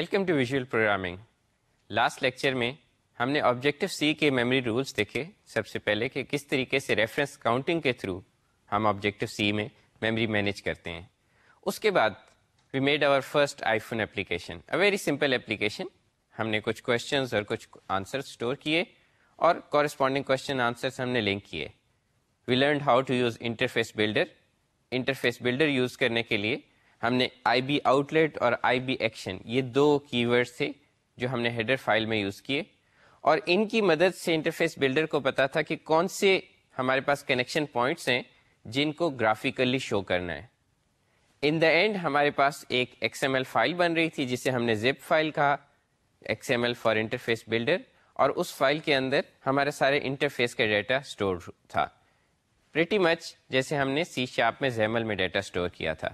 Welcome to visual programming last lecture میں ہم نے آبجیکٹیو سی کے میموری رولس دیکھے سب سے پہلے کہ کس طریقے سے ریفرنس کاؤنٹنگ کے تھرو ہم آبجیکٹیو سی میں میموری مینیج کرتے ہیں اس کے بعد we made our first iPhone application a very simple application ہم نے کچھ کوشچنز اور کچھ آنسر اسٹور کیے اور کورسپونڈنگ کوشچن آنسرس ہم نے لنک کیے we learn how to use interface builder interface builder use کرنے کے لیے ہم نے آئی بی آؤٹ لیٹ اور آئی بی ایکشن یہ دو کی ورڈ تھے جو ہم نے ہیڈر فائل میں یوز کیے اور ان کی مدد سے انٹرفیس بلڈر کو پتا تھا کہ کون سے ہمارے پاس کنیکشن پوائنٹس ہیں جن کو گرافیکلی شو کرنا ہے ان دا اینڈ ہمارے پاس ایک ایکس ایم ایل فائل بن رہی تھی جسے ہم نے زیب فائل کہا X M L for interface builder اور اس فائل کے اندر ہمارے سارے انٹرفیس کا ڈیٹا اسٹور تھا پریٹی مچ جیسے ہم نے سی شاپ میں زیمل میں ڈیٹا اسٹور کیا تھا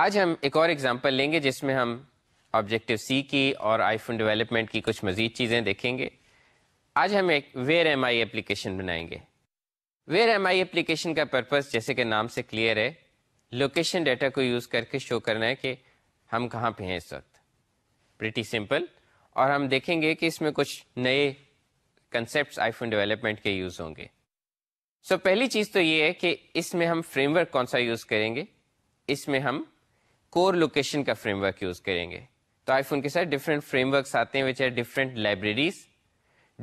آج ہم ایک اور ایگزامپل لیں گے جس میں ہم آبجیکٹو سی کی اور آئی فون ڈیولپمنٹ کی کچھ مزید چیزیں دیکھیں گے آج ہم ایک ویئر ایم آئی اپلیکیشن بنائیں گے ویئر ایم آئی اپلیکیشن کا پرپز جیسے کہ نام سے کلیئر ہے لوکیشن ڈیٹا کو یوز کر کے شو کرنا ہے کہ ہم کہاں پہ ہیں اس وقت پریٹی سمپل اور ہم دیکھیں گے کہ اس میں کچھ نئے کنسیپٹس آئی فون ڈیولپمنٹ کے یوز ہوں گے سو so, پہلی چیز تو یہ ہے کہ اس میں ہم فریم ورک کون سا یوز کریں گے اس میں ہم کور لوکیشن کا فریم ورک یوز کریں گے تو آئی فون کے ساتھ ڈفرینٹ فریم ورکس آتے ہیں which are different libraries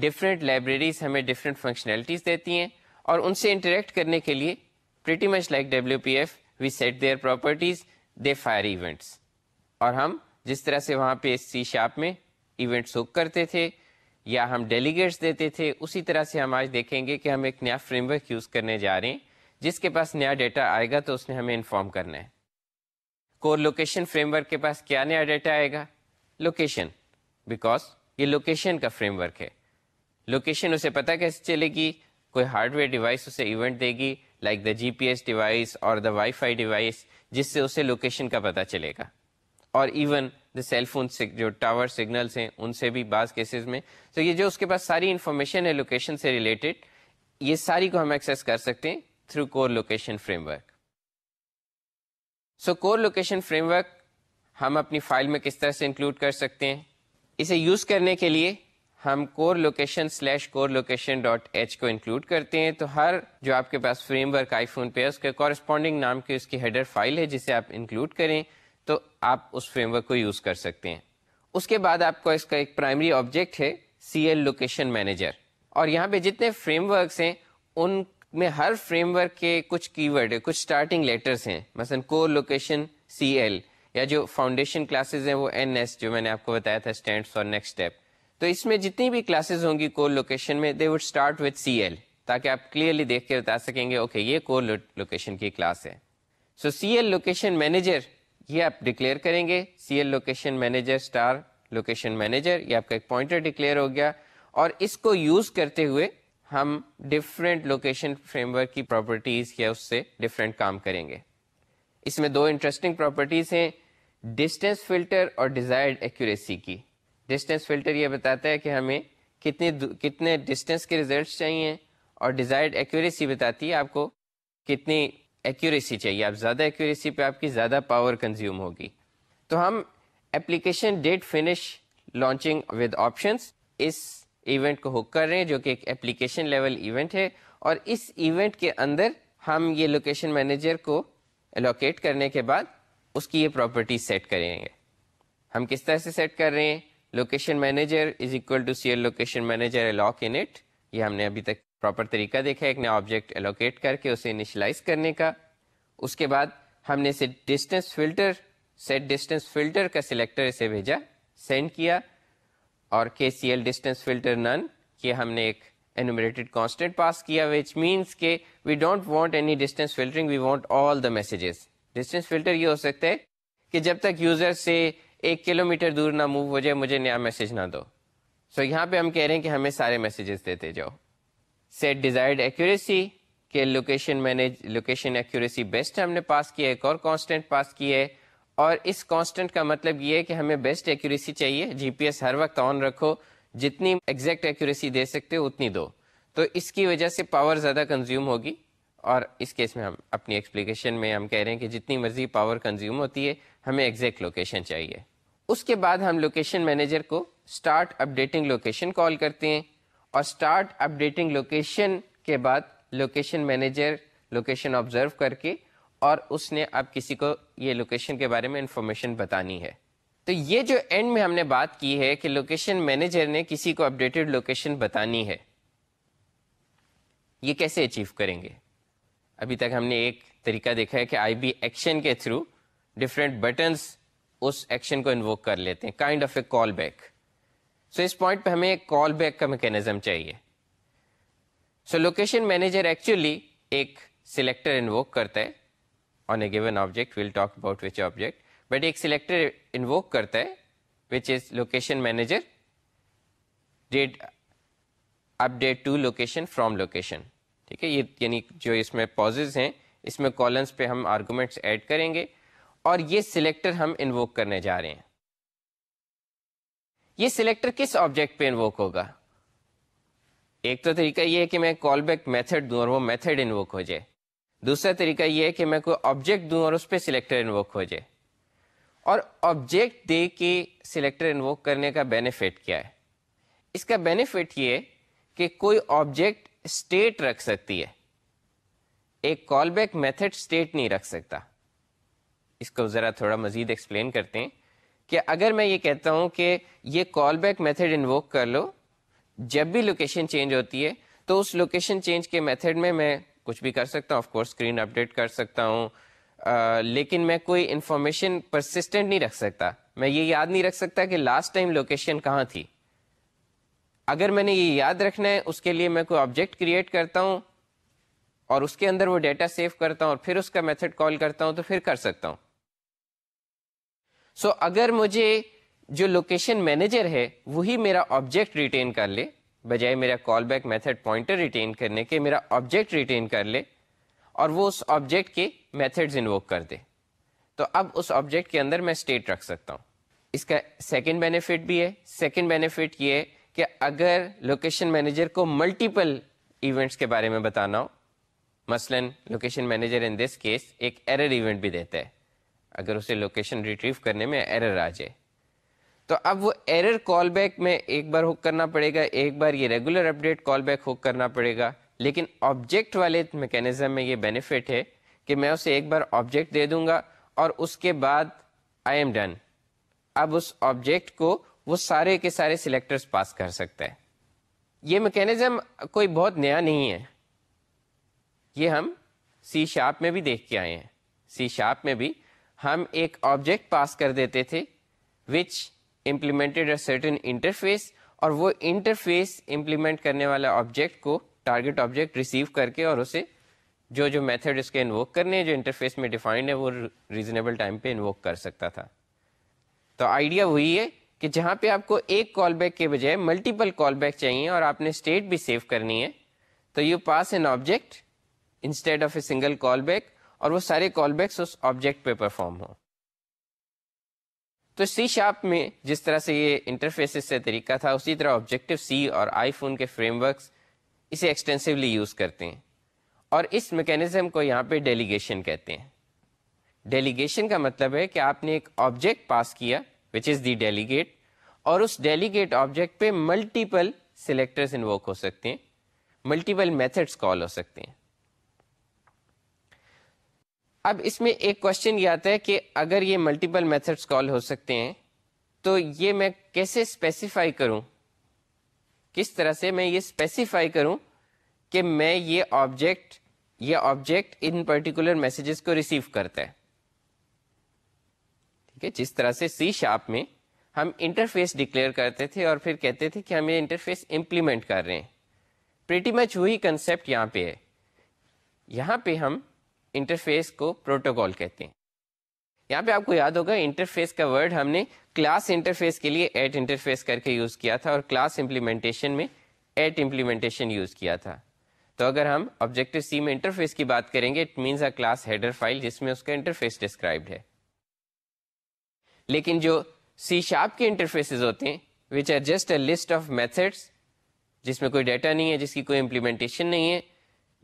different libraries ہمیں ڈفرینٹ فنکشنلٹیز دیتی ہیں اور ان سے انٹریکٹ کرنے کے لیے pretty much like W P F we set their properties they fire events اور ہم جس طرح سے وہاں پہ سی شاپ میں ایونٹس ہک کرتے تھے یا ہم ڈیلیگیٹس دیتے تھے اسی طرح سے ہم آج دیکھیں گے کہ ہم ایک نیا فریم ورک یوز کرنے جا رہے ہیں جس کے پاس نیا ڈیٹا آئے گا تو اس نے ہمیں انفارم کرنا ہے کو لوکیشن فریم ورک کے پاس کیا نیا ڈیٹا آئے گا لوکیشن بیکاز یہ لوکیشن کا فریم ورک ہے لوکیشن اسے پتہ کیسے چلے گی کوئی ہارڈ ویئر ڈیوائس اسے ایونٹ دے گی like the G P S device اور دا وائی فائی ڈیوائس جس سے اسے لوکیشن کا پتہ چلے گا اور ایون دا سیل فون جو ٹاور سگنلس ہیں ان سے بھی بعض کیسز میں تو so یہ جو اس کے پاس ساری انفارمیشن ہے لوکیشن سے ریلیٹڈ یہ ساری کو ہم ایکسیس کر سکتے ہیں through Core Location framework so Core Location framework ہم اپنی فائل میں کس طرح سے انکلوڈ کر سکتے ہیں اسے یوز کرنے کے لیے ہم Core Location slash Core Location dot H کو انکلوڈ کرتے ہیں تو ہر جو آپ کے پاس فریم ورک آئی فون پہ ہے اس کے کورسپونڈنگ نام کی اس کی ہیڈر فائل ہے جسے آپ انکلوڈ کریں تو آپ اس فریم ورک کو یوز کر سکتے ہیں اس کے بعد آپ کو اس کا ایک پرائمری آبجیکٹ ہے سی ایل لوکیشن مینیجر اور یہاں پہ جتنے فریم ورکس ہیں ان میں ہر فریم ورک کے کچھ کی ورڈ کچھ اسٹارٹنگ لیٹرس ہیں مثلاً لوکیشن سی ایل یا جو فاؤنڈیشن کلاسز ہیں وہ این ایس جو میں نے آپ کو بتایا تھا نیکسٹ اسٹیپ تو اس میں جتنی بھی کلاسز ہوں گی کو لوکیشن میں they would start with C L تاکہ آپ کلیئرلی دیکھ کے بتا سکیں گے اوکے یہ کو لوکیشن کی کلاس ہے so C L location manager یہ آپ ڈکلیئر کریں گے C L location manager star location manager یہ آپ کا ایک پوائنٹر ڈکلیئر ہو گیا اور اس کو یوز کرتے ہوئے ہم ڈفرینٹ لوکیشن فریم ورک کی پراپرٹیز یا اس سے ڈفرینٹ کام کریں گے اس میں دو انٹرسٹنگ پراپرٹیز ہیں ڈسٹینس فلٹر اور ڈیزائرڈ ایکوریسی کی ڈسٹینس فلٹر یہ بتاتا ہے کہ ہمیں کتنے کتنے ڈسٹینس کے ریزلٹس چاہیے اور ڈیزائرڈ ایکوریسی بتاتی ہے آپ کو کتنی ایکوریسی چاہیے آپ زیادہ ایکوریسی پہ آپ کی زیادہ پاور کنزیوم ہوگی تو ہم application did finish launching with options us event کو ہک کر رہے ہیں جو کہ ایک اپلیکیشن لیول ایونٹ ہے اور اس ایونٹ کے اندر ہم یہ لوکیشن مینیجر کو الوکیٹ کرنے کے بعد اس کی یہ پراپرٹی سیٹ کریں گے ہم کس طرح سے سیٹ کر رہے ہیں location manager is equal to C L location manager alloc init یہ ہم نے ابھی تک پراپر طریقہ دیکھا ایک نیا آبجیکٹ الوکیٹ کر کے اسے انیشلائز کرنے کا اس کے بعد ہم نے اسے distance filter set distance filter کا سلیکٹر اسے بھیجا سینڈ کیا اور کے سی ایل ڈسٹینس فلٹر نن یہ ہم نے ایک اینومریٹڈ کانسٹنٹ پاس کیا وچ مینس کہ we don't want any distance filtering we want all the messages distance filter یہ ہو سکتا ہے کہ جب تک یوزر سے ایک کلو میٹر دور نہ موو ہو جائے مجھے نیا میسیج نہ دو سو so, یہاں پہ ہم کہہ رہے ہیں کہ ہمیں سارے میسیجز دیتے جاؤ سیٹ ڈیزائرڈ ایکوریسی کہ location manage location accuracy best ہم نے پاس کیا ایک اور کانسٹنٹ پاس کی ہے اور اس کانسٹنٹ کا مطلب یہ ہے کہ ہمیں بیسٹ ایکوریسی چاہیے جی پی ایس ہر وقت آن رکھو جتنی ایگزیکٹ ایکوریسی دے سکتے ہو اتنی دو تو اس کی وجہ سے پاور زیادہ کنزیوم ہوگی اور اس کیس میں ہم اپنی ایکسپلیکیشن میں ہم کہہ رہے ہیں کہ جتنی مرضی پاور کنزیوم ہوتی ہے ہمیں ایگزیکٹ لوکیشن چاہیے اس کے بعد ہم لوکیشن مینیجر کو اسٹارٹ اپڈیٹنگ لوکیشن کال کرتے ہیں اور اسٹارٹ اپ ڈیٹنگ لوکیشن کے بعد لوکیشن مینیجر لوکیشن آبزرو کر کے اور اس نے اب کسی کو یہ لوکیشن کے بارے میں انفارمیشن بتانی ہے تو یہ جو اینڈ میں ہم نے بات کی ہے کہ لوکیشن مینیجر نے کسی کو اپڈیٹڈ لوکیشن بتانی ہے یہ کیسے اچیو کریں گے ابھی تک ہم نے ایک طریقہ دیکھا ہے کہ آئی بی ایکشن کے تھرو ڈفرینٹ بٹنس اس ایکشن کو انووک کر لیتے ہیں kind of a callback so us point پہ ہمیں ایک کال بیک کا میکینزم چاہیے سو لوکیشن مینیجر ایکچولی ایک سلیکٹر انووک کرتا ہے on a given object we'll talk about which object but ایک سلیکٹر انووک کرتا ہے which is location manager did update to location from location ٹھیک ہے یہ یعنی جو اس میں پازز ہیں اس میں کالنس پہ ہم آرگومنٹس ایڈ کریں گے اور یہ سلیکٹر ہم انووک کرنے جا رہے ہیں یہ سلیکٹر کس آبجیکٹ پہ انووک ہوگا ایک تو طریقہ یہ ہے کہ میں کال بیک میتھڈ دوں اور وہ میتھڈ انووک ہو جائے دوسرا طریقہ یہ ہے کہ میں کوئی آبجیکٹ دوں اور اس پہ سلیکٹر انووک ہو جائے اور آبجیکٹ دے کے سلیکٹر انووک کرنے کا بینیفٹ کیا ہے اس کا بینیفٹ یہ کہ کوئی آبجیکٹ اسٹیٹ رکھ سکتی ہے ایک کال بیک میتھڈ اسٹیٹ نہیں رکھ سکتا اس کو ذرا تھوڑا مزید ایکسپلین کرتے ہیں کہ اگر میں یہ کہتا ہوں کہ یہ کال بیک میتھڈ انووک کر لو جب بھی لوکیشن چینج ہوتی ہے تو اس لوکیشن چینج کے میتھڈ میں میں کچھ بھی کر سکتا ہوں آف کورس اسکرین اپڈیٹ کر سکتا ہوں لیکن میں کوئی انفارمیشن پرسسٹنٹ نہیں رکھ سکتا میں یہ یاد نہیں رکھ سکتا کہ لاسٹ ٹائم لوکیشن کہاں تھی اگر میں نے یہ یاد رکھنا ہے اس کے لیے میں کوئی آبجیکٹ کریٹ کرتا ہوں اور اس کے اندر وہ ڈیٹا سیو کرتا ہوں اور پھر اس کا میتھڈ کال کرتا ہوں تو پھر کر سکتا ہوں سو so, اگر مجھے جو لوکیشن مینیجر ہے وہی میرا آبجیکٹ ریٹین کر لے بجائے میرا callback method pointer retain کرنے کے میرا آبجیکٹ ریٹین کر لے اور وہ اس آبجیکٹ کے میتھڈز انووک کر دے تو اب اس آبجیکٹ کے اندر میں اسٹیٹ رکھ سکتا ہوں اس کا سیکنڈ بینیفٹ بھی ہے سیکنڈ بینیفٹ یہ ہے کہ اگر لوکیشن مینیجر کو ملٹیپل ایونٹس کے بارے میں بتانا ہو مثلاً location manager in this case ایک ایرر ایونٹ بھی دیتا ہے اگر اسے لوکیشن ریٹریو کرنے میں ایرر آ جائے تو اب وہ ایرر کال بیک میں ایک بار ہک کرنا پڑے گا ایک بار یہ regular update callback hook کرنا پڑے گا لیکن آبجیکٹ والے میکینزم میں یہ بینیفٹ ہے کہ میں اسے ایک بار آبجیکٹ دے دوں گا اور اس کے بعد آئی ایم ڈن اب اس آبجیکٹ کو وہ سارے کے سارے سلیکٹرز پاس کر سکتا ہے یہ میکینزم کوئی بہت نیا نہیں ہے یہ ہم سی شاپ میں بھی دیکھ کے آئے ہیں سی شاپ میں بھی ہم ایک آبجیکٹ پاس کر دیتے تھے which implemented a certain interface اور وہ انٹرفیس امپلیمنٹ کرنے والا آبجیکٹ کو ٹارگیٹ آبجیکٹ ریسیو کر کے اور اسے جو جو میتھڈ اس کے انووک کرنے ہیں جو انٹرفیس میں ڈیفائن ہے وہ ریزنیبل ٹائم پہ انووک کر سکتا تھا تو آئیڈیا وہی ہے کہ جہاں پہ آپ کو ایک کال بیک کے بجائے ملٹیپل کال بیک چاہیے اور آپ نے اسٹیٹ بھی سیو کرنی ہے تو you pass an object instead of a single callback اور وہ سارے کال بیکس اس آبجیکٹ پہ پرفارم ہوں تو سی شاپ میں جس طرح سے یہ انٹرفیسز سے طریقہ تھا اسی طرح آبجیکٹو سی اور آئی فون کے فریم ورکس اسے ایکسٹینسولی یوز کرتے ہیں اور اس میکینزم کو یہاں پہ ڈیلیگیشن کہتے ہیں ڈیلیگیشن کا مطلب ہے کہ آپ نے ایک آبجیکٹ پاس کیا وچ از دی ڈیلیگیٹ اور اس ڈیلیگیٹ آبجیکٹ پہ ملٹیپل سلیکٹرز انوک ہو سکتے ہیں ملٹیپل میتھڈس کال ہو سکتے ہیں اب اس میں ایک کوشچن یہ آتا ہے کہ اگر یہ ملٹیپل میتھڈس کال ہو سکتے ہیں تو یہ میں کیسے اسپیسیفائی کروں کس طرح سے میں یہ اسپیسیفائی کروں کہ میں یہ آبجیکٹ یہ آبجیکٹ ان پرٹیکولر میسیجز کو ریسیو کرتا ہے ٹھیک ہے جس طرح سے سی شاپ میں ہم انٹرفیس ڈکلیئر کرتے تھے اور پھر کہتے تھے کہ ہم یہ انٹرفیس امپلیمنٹ کر رہے ہیں پریٹی مچ وہی کنسیپٹ یہاں پہ ہے یہاں پہ ہم انٹرفیس کو پروٹوکال کہتے ہیں یہاں پہ آپ کو یاد ہوگا انٹرفیس کا ورڈ ہم نے کلاس انٹرفیس کے لیے ایٹ انٹرفیس کر کے یوز کیا تھا اور کلاس امپلیمنٹیشن میں ایٹ امپلیمنٹیشن یوز کیا تھا تو اگر ہم آبجیکٹو سی میں انٹرفیس کی بات کریں گے it means a class header file جس میں اس کا انٹرفیس ڈسکرائبڈ ہے لیکن جو سی شاپ کے انٹرفیسز ہوتے ہیں which are just a list of methods جس میں کوئی ڈیٹا نہیں ہے جس کی کوئی امپلیمنٹیشن نہیں ہے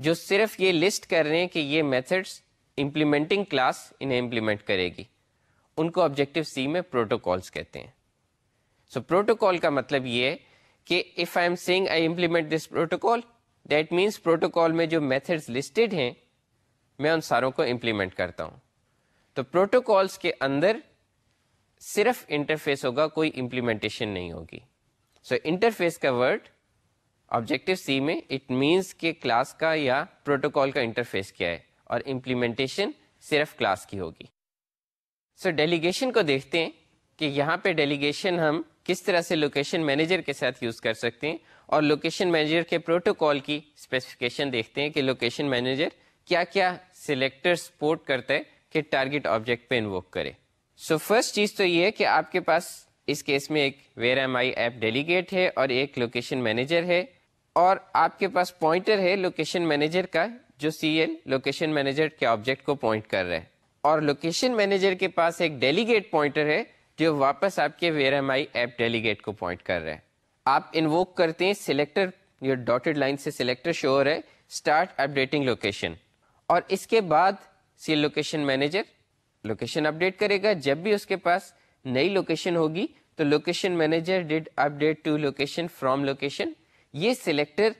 جو صرف یہ لسٹ کر رہے ہیں کہ یہ میتھڈس امپلیمنٹنگ کلاس انہیں امپلیمنٹ کرے گی ان کو آبجیکٹو سی میں پروٹوکالس کہتے ہیں سو پروٹوکال کا مطلب یہ ہے کہ if I am saying I implement this protocol that means protocol میں جو میتھڈس لسٹڈ ہیں میں ان ساروں کو امپلیمنٹ کرتا ہوں تو پروٹوکالس کے اندر صرف انٹرفیس ہوگا کوئی امپلیمنٹیشن نہیں ہوگی سو انٹرفیس کا ورڈ آبجیکٹو سی میں اٹ مینس کہ کلاس کا یا پروٹوکال کا انٹرفیس کیا ہے اور امپلیمنٹیشن صرف کلاس کی ہوگی سو ڈیلیگیشن کو دیکھتے ہیں کہ یہاں پہ ڈیلیگیشن ہم کس طرح سے لوکیشن مینیجر کے ساتھ یوز کر سکتے ہیں اور لوکیشن مینیجر کے پروٹوکال کی اسپیسیفکیشن دیکھتے ہیں کہ لوکیشن مینیجر کیا کیا سلیکٹر سپورٹ کرتا ہے کہ ٹارگیٹ آبجیکٹ پہ انووک کرے سو فرسٹ چیز تو یہ ہے کہ آپ کے پاس اس کیس میں ایک where am I app delegate ہے اور ایک لوکیشن مینیجر ہے اور آپ کے پاس پوائنٹر ہے لوکیشن مینیجر کا جو سی ایل لوکیشن مینیجر کے آبجیکٹ کو پوائنٹ کر رہے ہیں اور لوکیشن مینیجر کے پاس ایک ڈیلیگیٹ پوائنٹر ہے جو واپس آپ کے where am I app delegate کو پوائنٹ کر رہے ہیں آپ انووک کرتے ہیں سلیکٹر یہ ڈاٹڈ لائن سے سلیکٹر شور ہے اسٹارٹ اپ ڈیٹنگ لوکیشن اور اس کے بعد C L location manager location update کرے گا جب بھی اس کے پاس نئی لوکیشن ہوگی تو location manager did update to location from location یہ سلیکٹر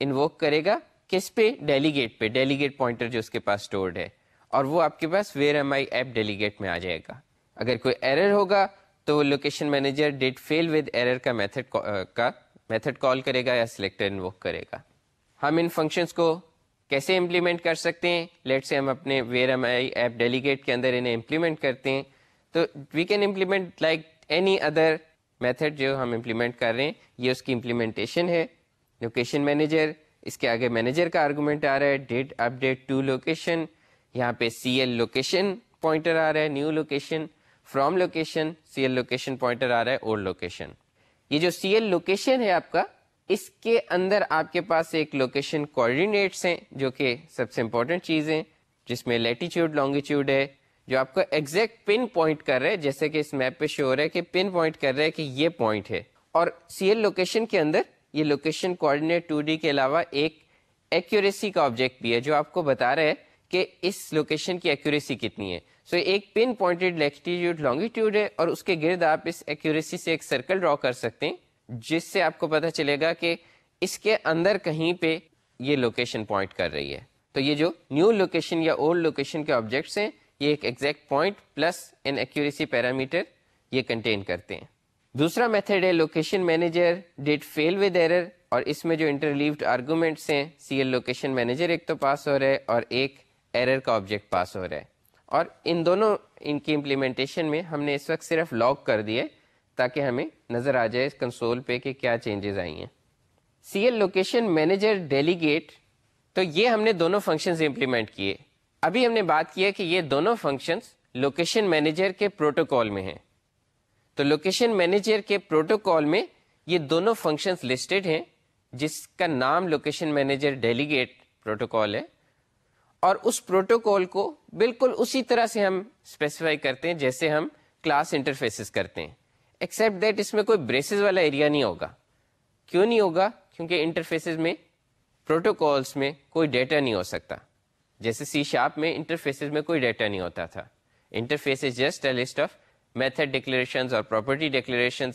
انوک کرے گا کس پہ ڈیلیگیٹ پہ ڈیلیگیٹ پوائنٹر جو اس کے پاس اسٹورڈ ہے اور وہ آپ کے پاس where am I app delegate میں آ جائے گا اگر کوئی ایرر ہوگا تو location manager did fail with error کا میتھڈ کا میتھڈ کال کرے گا یا سلیکٹر انوک کرے گا ہم ان فنکشنس کو کیسے امپلیمنٹ کر سکتے ہیں لیٹ سے ہم اپنے where am I app delegate کے اندر انہیں امپلیمنٹ کرتے ہیں تو we can implement like any other method جو ہم امپلیمنٹ کر رہے ہیں یہ اس کی امپلیمنٹیشن ہے لوکیشن مینیجر اس کے آگے مینیجر کا آرگومنٹ آ رہا ہے did update to location یہاں پہ سی ایل لوکیشن پوائنٹر آ رہا ہے new location from location C L location pointer آ رہا ہے اولڈ لوکیشن یہ جو سی ایل لوکیشن ہے آپ کا اس کے اندر آپ کے پاس ایک لوکیشن کوآڈینیٹس ہیں جو کہ سب سے امپورٹنٹ چیز ہیں جس میں لیٹیچیوڈ لانگیٹیوڈ ہے جو آپ کو ایکزیکٹ پن پوائنٹ کر رہے جیسے کہ اس میپ پہ شو ہو رہا ہے کہ پن پوائنٹ کر رہے کہ یہ پوائنٹ ہے اور سی ایل لوکیشن کے اندر یہ لوکیشن کوآڈینیٹ ٹو ڈی کے علاوہ ایک ایکوریسی کا آبجیکٹ بھی ہے جو آپ کو بتا رہا ہے کہ اس لوکیشن کی ایکیوریسی کتنی ہے سو ایک پن پوائنٹڈ لیکٹیوڈ لانگیٹیوڈ ہے اور اس کے گرد آپ اس ایکوریسی سے ایک سرکل ڈرا کر سکتے ہیں جس سے آپ کو پتا چلے گا کہ اس کے اندر کہیں پہ یہ لوکیشن پوائنٹ کر رہی ہے تو یہ جو نیو لوکیشن یا اولڈ لوکیشن کے آبجیکٹس ہیں یہ ایک exact point plus an accuracy parameter یہ کنٹین کرتے ہیں دوسرا میتھڈ ہے location manager did fail with error اور اس میں جو انٹرلیوڈ آرگومنٹس ہیں سی ایل لوکیشن مینیجر ایک تو پاس ہو رہا ہے اور ایک ایرر کا آبجیکٹ پاس ہو رہا ہے اور ان دونوں ان کی امپلیمنٹیشن میں ہم نے اس وقت صرف لاک کر دیے تاکہ ہمیں نظر آ جائے اس کنسول پہ کہ کیا چینجز آئی ہیں C L location manager delegate تو یہ ہم نے دونوں فنکشنز امپلیمنٹ کیے ابھی ہم نے بات کی ہے کہ یہ دونوں فنکشنز لوکیشن مینیجر کے پروٹوکول میں ہیں تو لوکیشن مینیجر کے پروٹوکال میں یہ دونوں فنکشنز لسٹڈ ہیں جس کا نام لوکیشن مینیجر ڈیلیگیٹ پروٹوکال ہے اور اس پروٹوکال کو بالکل اسی طرح سے ہم اسپیسیفائی کرتے ہیں جیسے ہم کلاس انٹرفیسز کرتے ہیں ایکسیپٹ دیٹ اس میں کوئی بریسز والا ایریا نہیں ہوگا کیوں نہیں ہوگا کیونکہ انٹرفیسز میں پروٹوکولس میں کوئی ڈیٹا نہیں ہو سکتا جیسے سی شارپ میں انٹرفیسز میں کوئی ڈیٹا نہیں ہوتا تھا interface is just a list of method اور پراپرٹی ڈکلیریشن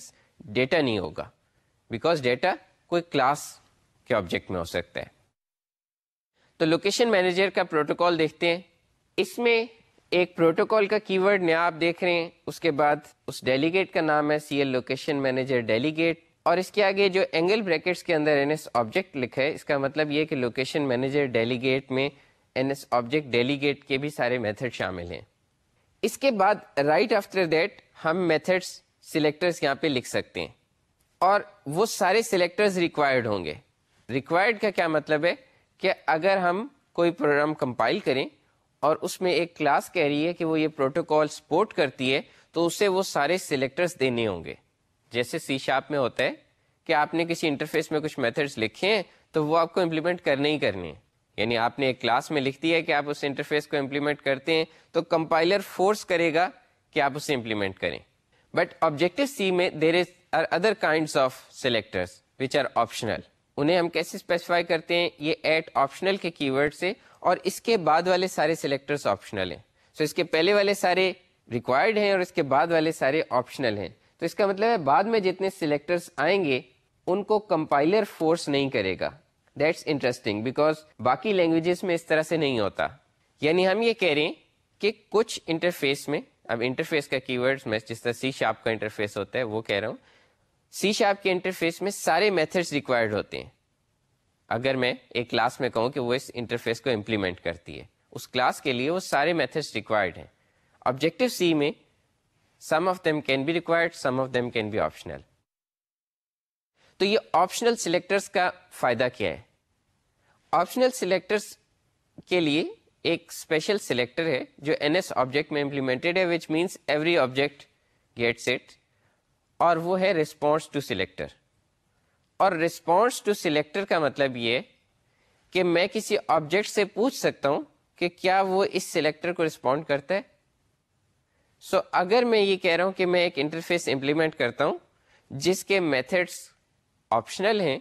ڈیٹا نہیں ہوگا بیکاز ڈیٹا کوئی کلاس کے آبجیکٹ میں ہو سکتا ہے تو لوکیشن مینیجر کا پروٹوکال دیکھتے ہیں اس میں ایک پروٹوکال کا کی ورڈ نیا آپ دیکھ رہے ہیں اس کے بعد اس ڈیلیگیٹ کا نام ہے C L location manager delegate اور اس کے آگے جو اینگل بریکٹس کے اندر این ایس آبجیکٹ لکھا ہے اس کا مطلب یہ کہ لوکیشن مینیجر ڈیلیگیٹ میں این ایس آبجیکٹ ڈیلیگیٹ کے بھی سارے میتھڈ شامل ہیں اس کے بعد رائٹ آفٹر دیٹ ہم میتھڈس سلیکٹرس یہاں پہ لکھ سکتے ہیں اور وہ سارے سلیکٹرز ریکوائرڈ ہوں گے ریکوائرڈ کا کیا مطلب ہے کہ اگر ہم کوئی پروگرام کمپائل کریں اور اس میں ایک کلاس کہہ رہی ہے کہ وہ یہ پروٹوکال سپورٹ کرتی ہے تو اسے وہ سارے سلیکٹرز دینے ہوں گے جیسے سی شاپ میں ہوتا ہے کہ آپ نے کسی انٹرفیس میں کچھ میتھڈس لکھے ہیں تو وہ آپ کو امپلیمنٹ کرنے ہی کرنے ہیں یعنی آپ نے ایک کلاس میں لکھ دی ہے کہ آپ اس انٹرفیس کو امپلیمنٹ کرتے ہیں تو کمپائلر فورس کرے گا کہ آپ اسے امپلیمنٹ کریں بٹ آبجیکٹو سی میں there is are other kinds of selectors which are optional انہیں ہم کیسے اسپیسیفائی کرتے ہیں یہ ایٹ آپشنل کے کی ورڈ سے اور اس کے بعد والے سارے سلیکٹرس آپشنل ہیں سو so اس کے پہلے والے سارے ریکوائرڈ ہیں اور اس کے بعد والے سارے آپشنل ہیں تو اس کا مطلب ہے بعد میں جتنے سلیکٹرس آئیں گے ان کو کمپائلر فورس نہیں کرے گا دیٹس انٹرسٹنگ بیکاز باقی لینگویجز میں اس طرح سے نہیں ہوتا یعنی ہم یہ کہہ رہے ہیں کہ کچھ انٹرفیس میں اب انٹرفیس کا کی ورڈ میں جس طرح سی شاپ کا انٹرفیس ہوتا ہے وہ کہہ رہا ہوں سی شاپ کے انٹرفیس میں سارے میتھڈس ریکوائرڈ ہوتے ہیں اگر میں ایک کلاس میں کہوں کہ وہ اس انٹرفیس کو امپلیمنٹ کرتی ہے اس کلاس کے لیے وہ سارے میتھڈس ریکوائرڈ ہیں آبجیکٹو سی میں some of them can be required some of them can be optional تو یہ آپشنل سلیکٹرس کا فائدہ کیا ہے آپشنل سلیکٹرس کے لیے ایک اسپیشل سلیکٹر ہے جو این ایس آبجیکٹ میں امپلیمنٹڈ ہے which means every object get set اور وہ ہے رسپانس ٹو سلیکٹر اور رسپانس ٹو سلیکٹر کا مطلب یہ کہ میں کسی آبجیکٹ سے پوچھ سکتا ہوں کہ کیا وہ اس سلیکٹر کو رسپونڈ کرتا ہے سو so, اگر میں یہ کہہ رہا ہوں کہ میں ایک انٹرفیس امپلیمنٹ کرتا ہوں جس کے میتھڈس آپشنل ہیں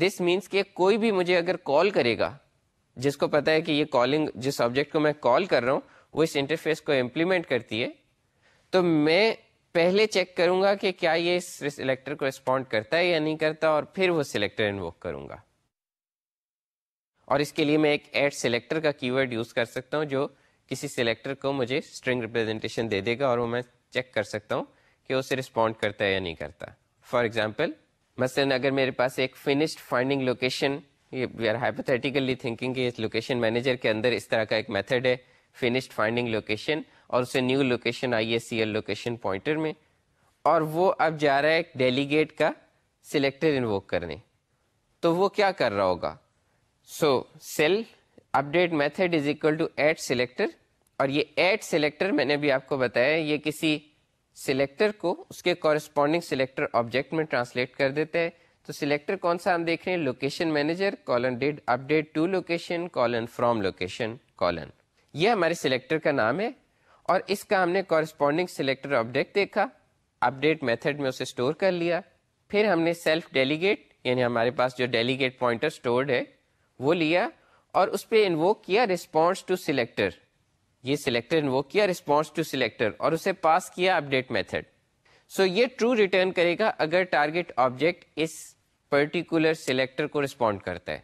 دس مینس کہ کوئی بھی مجھے اگر کال کرے گا جس کو پتا ہے کہ یہ کالنگ جس آبجیکٹ کو میں کال کر رہا ہوں وہ اس انٹرفیس کو امپلیمنٹ کرتی ہے تو میں پہلے چیک کروں گا کہ کیا یہ سلیکٹر کو رسپونڈ کرتا ہے یا نہیں کرتا اور پھر وہ سلیکٹر انوک کروں گا اور اس کے لیے میں ایک ایڈ سلیکٹر کا کی ورڈ یوز کر سکتا ہوں جو کسی سلیکٹر کو مجھے اسٹرنگ ریپرزینٹیشن دے دے گا اور وہ میں چیک کر سکتا ہوں کہ اسے رسپونڈ کرتا ہے یا نہیں کرتا فار ایگزامپل مثلا اگر میرے پاس ایک finished finding location we are hypothetically thinking کہ لوکیشن مینیجر کے اندر اس طرح کا ایک میتھڈ ہے فنشڈ فائنڈنگ لوکیشن اور اسے نیو لوکیشن آئی ہے سی ایل لوکیشن پوائنٹر میں اور وہ اب جا رہا ہے ایک ڈیلیگیٹ کا سلیکٹر ان ووک کرنے تو وہ کیا کر رہا ہوگا so sel update method is equal to at selector اور یہ ایٹ سلیکٹر میں نے بھی آپ کو بتایا یہ کسی سلیکٹر کو اس کے کورسپونڈنگ سلیکٹر آبجیکٹ میں ٹرانسلیٹ کر دیتا ہے تو سلیکٹر کون سا ہم دیکھ رہے ہیں location manager colon did update to location colon from location colon یہ ہمارے سلیکٹر کا نام ہے اور اس کا ہم نے کورسپونڈنگ سلیکٹر آبجیکٹ دیکھا اپ ڈیٹ میتھڈ میں اسے اسٹور کر لیا پھر ہم نے سیلف ڈیلیگیٹ یعنی ہمارے پاس جو ڈیلیگیٹ پوائنٹر اسٹورڈ ہے وہ لیا اور اس پہ انوو کیا ریسپونس ٹو سلیکٹر یہ سلیکٹر وہ کیا رسپانس ٹو سلیکٹر اور اسے پاس کیا اپڈیٹ میتھڈ سو یہ ٹرو ریٹرن کرے گا اگر ٹارگیٹ آبجیکٹ اس پرٹیکولر سلیکٹر کو رسپونڈ کرتا ہے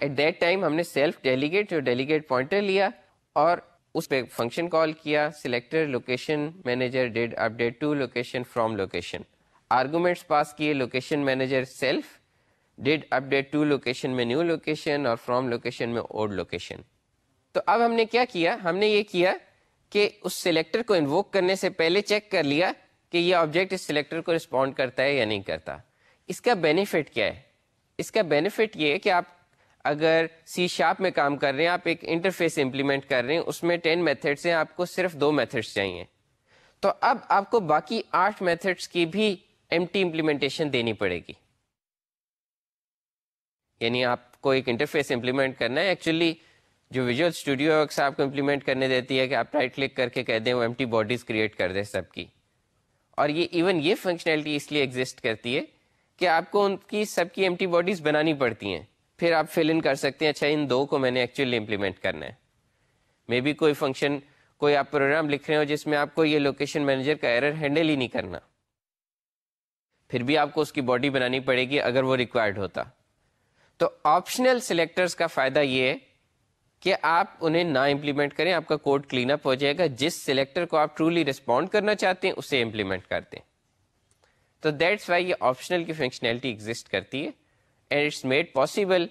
ایٹ دیٹ ٹائم ہم نے سیلف ڈیلیگیٹ اور ڈیلیگیٹ پوائنٹر لیا اور اس پہ فنکشن کال کیا selector location manager did update to location from location arguments pass کیے location manager self did update to location میں نیو لوکیشن اور فرام لوکیشن میں اولڈ لوکیشن تو اب ہم نے کیا کیا ہم نے یہ کیا کہ اس سلیکٹر کو انووک کرنے سے پہلے چیک کر لیا کہ یہ آبجیکٹ اس سلیکٹر کو رسپونڈ کرتا ہے یا نہیں کرتا اس کا کا بینیفٹ بینیفٹ کیا ہے ہے اس یہ کہ آپ اگر سی شاپ میں کام کر رہے ہیں آپ ایک انٹرفیس امپلیمنٹ کر رہے ہیں اس میں ٹین میتھڈس ہیں آپ کو صرف دو میتھڈس چاہیے تو اب آپ کو باقی آٹھ میتھڈس کی بھی ایم ٹی امپلیمنٹیشن دینی پڑے گی یعنی آپ کو ایک انٹرفیس امپلیمنٹ کرنا ہے ایکچولی جو ویژول اسٹوڈیو آپ کو امپلیمنٹ کرنے دیتی ہے کہ آپ رائٹ کلک کر کے کہہ دیں وہ ایم ٹی باڈیز کریٹ کر دیں سب کی اور یہ ایون یہ فنکشنلٹی اس لیے ایگزٹ کرتی ہے کہ آپ کو ان کی سب کی ایم ٹی باڈیز بنانی پڑتی ہیں پھر آپ فل ان کر سکتے ہیں اچھا ان دو کو میں نے ایکچولی امپلیمنٹ کرنا ہے مے بی کوئی فنکشن کوئی آپ پروگرام لکھ رہے ہو جس میں آپ کو یہ لوکیشن مینیجر کا ایرر ہینڈل ہی نہیں کرنا پھر بھی آپ کو اس کی باڈی بنانی پڑے گی اگر وہ ریکوائرڈ ہوتا تو آپشنل سلیکٹرز کا فائدہ یہ ہے کہ آپ انہیں نہ امپلیمنٹ کریں آپ کا کوڈ کلین اپ ہو جائے گا جس سلیکٹر کو آپ ٹرولی رسپونڈ کرنا چاہتے ہیں اسے امپلیمنٹ کر دیں تو دیٹس وائی یہ آپشنل کی فنکشنلٹی ایگزٹ کرتی ہے and it's made possible